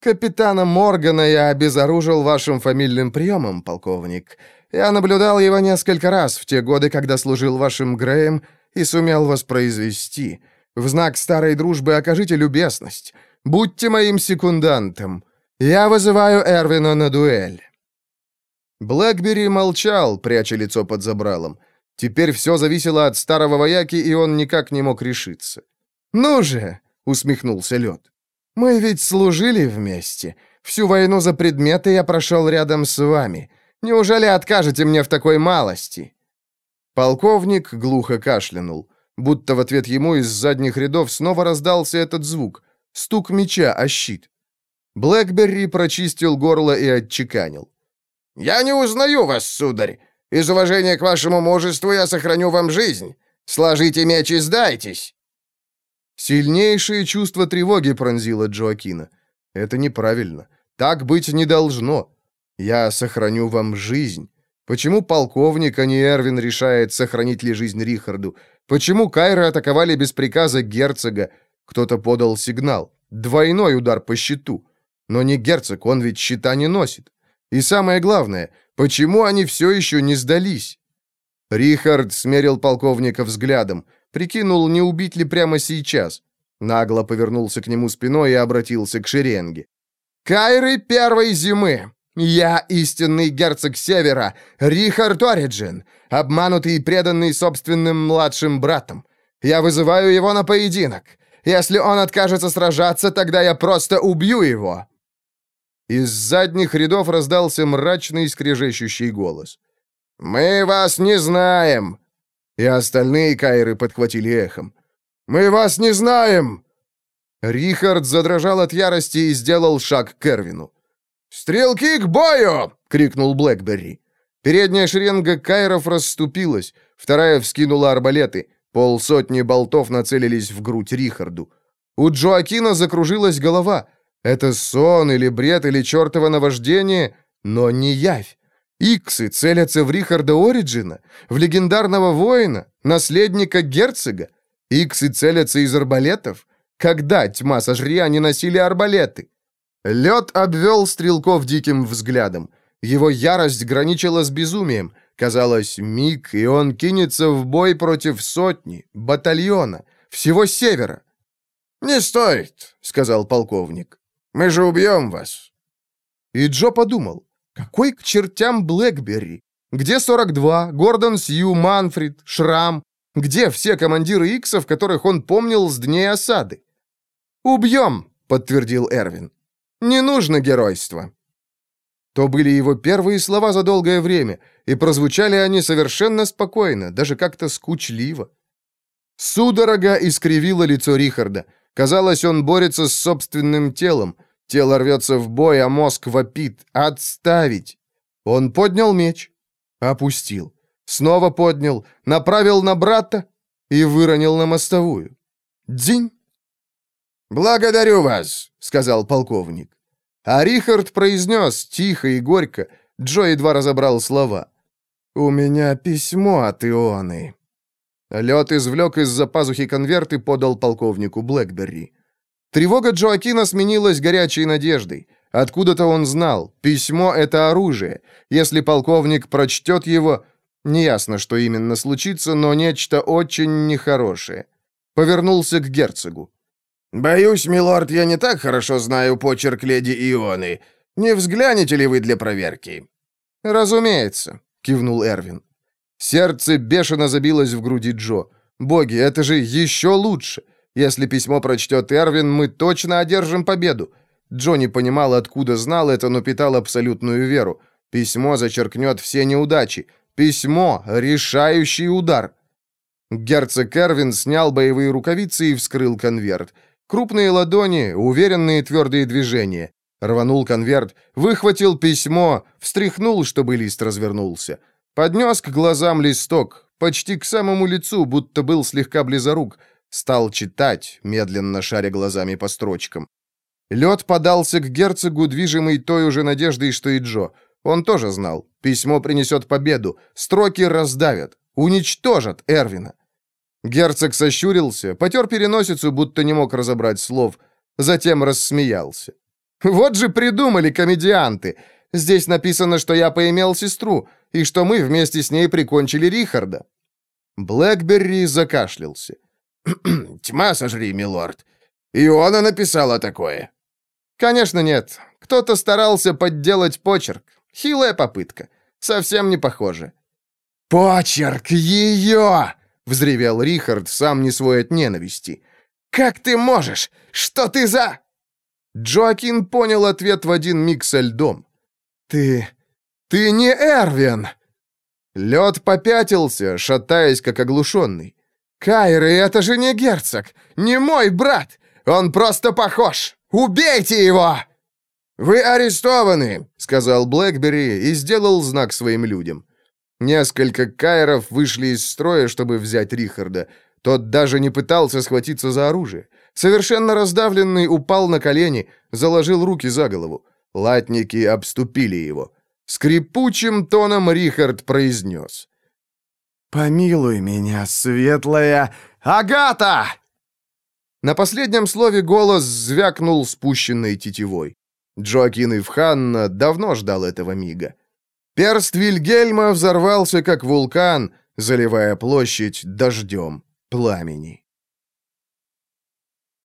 S1: «Капитана Моргана я обезоружил вашим фамильным приемом, полковник. Я наблюдал его несколько раз в те годы, когда служил вашим Греем, и сумел воспроизвести. В знак старой дружбы окажите любезность. Будьте моим секундантом. Я вызываю Эрвина на дуэль». Блэкбери молчал, пряча лицо под забралом. Теперь все зависело от старого вояки, и он никак не мог решиться. «Ну же!» — усмехнулся Лед. «Мы ведь служили вместе. Всю войну за предметы я прошел рядом с вами. Неужели откажете мне в такой малости?» Полковник глухо кашлянул. Будто в ответ ему из задних рядов снова раздался этот звук. Стук меча о щит. Блэкберри прочистил горло и отчеканил. «Я не узнаю вас, сударь. Из уважения к вашему мужеству я сохраню вам жизнь. Сложите меч и сдайтесь». Сильнейшее чувство тревоги пронзило Джоакина. Это неправильно. Так быть не должно. Я сохраню вам жизнь. Почему полковник, а не Эрвин решает, сохранить ли жизнь Рихарду? Почему Кайры атаковали без приказа герцога? Кто-то подал сигнал. Двойной удар по щиту. Но не герцог, он ведь щита не носит. И самое главное, почему они все еще не сдались? Рихард смерил полковника взглядом. Прикинул, не убить ли прямо сейчас. Нагло повернулся к нему спиной и обратился к шеренге. «Кайры первой зимы! Я истинный герцог Севера, Рихард Ориджин, обманутый и преданный собственным младшим братом. Я вызываю его на поединок. Если он откажется сражаться, тогда я просто убью его!» Из задних рядов раздался мрачный скрежещущий голос. «Мы вас не знаем!» И остальные кайры подхватили эхом.
S2: Мы вас не знаем!»
S1: Рихард задрожал от ярости и сделал шаг к Эрвину.
S2: «Стрелки к бою!» — крикнул Блэкберри.
S1: Передняя шеренга кайров расступилась, вторая вскинула арбалеты. Полсотни болтов нацелились в грудь Рихарду. У Джоакина закружилась голова. Это сон или бред или чертово наваждение, но не явь. Иксы целятся в Рихарда Ориджина, в легендарного воина, наследника герцога. Иксы целятся из арбалетов. Когда, тьма сожри, они носили арбалеты? Лед обвел стрелков диким взглядом. Его ярость граничила с безумием. Казалось, миг, и он кинется в бой против сотни, батальона, всего севера.
S2: «Не стоит», — сказал полковник. «Мы же убьем вас».
S1: И Джо подумал, какой к чертям Блэкберри? Где 42, Гордон Сью, Манфрид, Шрам? Где все командиры Иксов, которых он помнил с дней осады? «Убьем», — подтвердил Эрвин. «Не нужно геройства». То были его первые слова за долгое время, и прозвучали они совершенно спокойно, даже как-то скучливо. Судорога искривила лицо Рихарда. Казалось, он борется с собственным телом. Тело рвется в бой, а мозг вопит. «Отставить!» Он поднял меч, опустил. Снова поднял, направил на брата и выронил на мостовую. «Дзинь!»
S2: «Благодарю вас», — сказал полковник.
S1: А Рихард произнес тихо и горько. Джо едва разобрал слова. «У меня письмо от Ионы». Лед извлек из-за пазухи конверт и подал полковнику Блэкберри. Тревога Джоакина сменилась горячей надеждой. Откуда-то он знал, письмо — это оружие. Если полковник прочтет его, неясно, что именно случится, но нечто очень нехорошее. Повернулся к герцогу.
S2: «Боюсь, милорд, я не так хорошо знаю почерк леди Ионы. Не взглянете ли вы для проверки?»
S1: «Разумеется», — кивнул Эрвин. Сердце бешено забилось в груди Джо. «Боги, это же еще лучше! Если письмо прочтет Эрвин, мы точно одержим победу!» Джо не понимал, откуда знал это, но питал абсолютную веру. Письмо зачеркнет все неудачи. Письмо — решающий удар. Герцог Эрвин снял боевые рукавицы и вскрыл конверт. Крупные ладони, уверенные твердые движения. Рванул конверт, выхватил письмо, встряхнул, чтобы лист развернулся. Поднес к глазам листок, почти к самому лицу, будто был слегка близорук. Стал читать, медленно шаря глазами по строчкам. Лед подался к герцогу, движимый той уже надеждой, что и Джо. Он тоже знал. Письмо принесет победу. Строки раздавят. Уничтожат Эрвина. Герцог сощурился, потер переносицу, будто не мог разобрать слов, затем рассмеялся. «Вот же придумали комедианты! Здесь написано, что я поимел сестру, и что мы вместе с ней прикончили Рихарда». Блэкберри закашлялся.
S2: «Тьма сожри, милорд. Иона написала такое».
S1: «Конечно нет. Кто-то старался подделать почерк. Хилая попытка. Совсем не похоже».
S2: «Почерк ее!»
S1: — взревел Рихард, сам не свой от ненависти.
S2: «Как ты можешь? Что ты за...»
S1: Джоакин понял ответ в один миг со льдом. «Ты... ты не Эрвин!» Лед попятился, шатаясь, как оглушенный. «Кайры, это же не герцог! Не мой брат! Он просто похож! Убейте его!»
S2: «Вы арестованы!»
S1: — сказал Блэкбери и сделал знак своим людям. Несколько кайров вышли из строя, чтобы взять Рихарда. Тот даже не пытался схватиться за оружие. Совершенно раздавленный упал на колени, заложил руки за голову. Латники обступили его. Скрипучим тоном Рихард произнес.
S2: «Помилуй меня, светлая Агата!»
S1: На последнем слове голос звякнул спущенной тетивой. Джоакин Ивханна давно ждал этого мига. Перст Вильгельма взорвался, как вулкан, заливая площадь дождем пламени.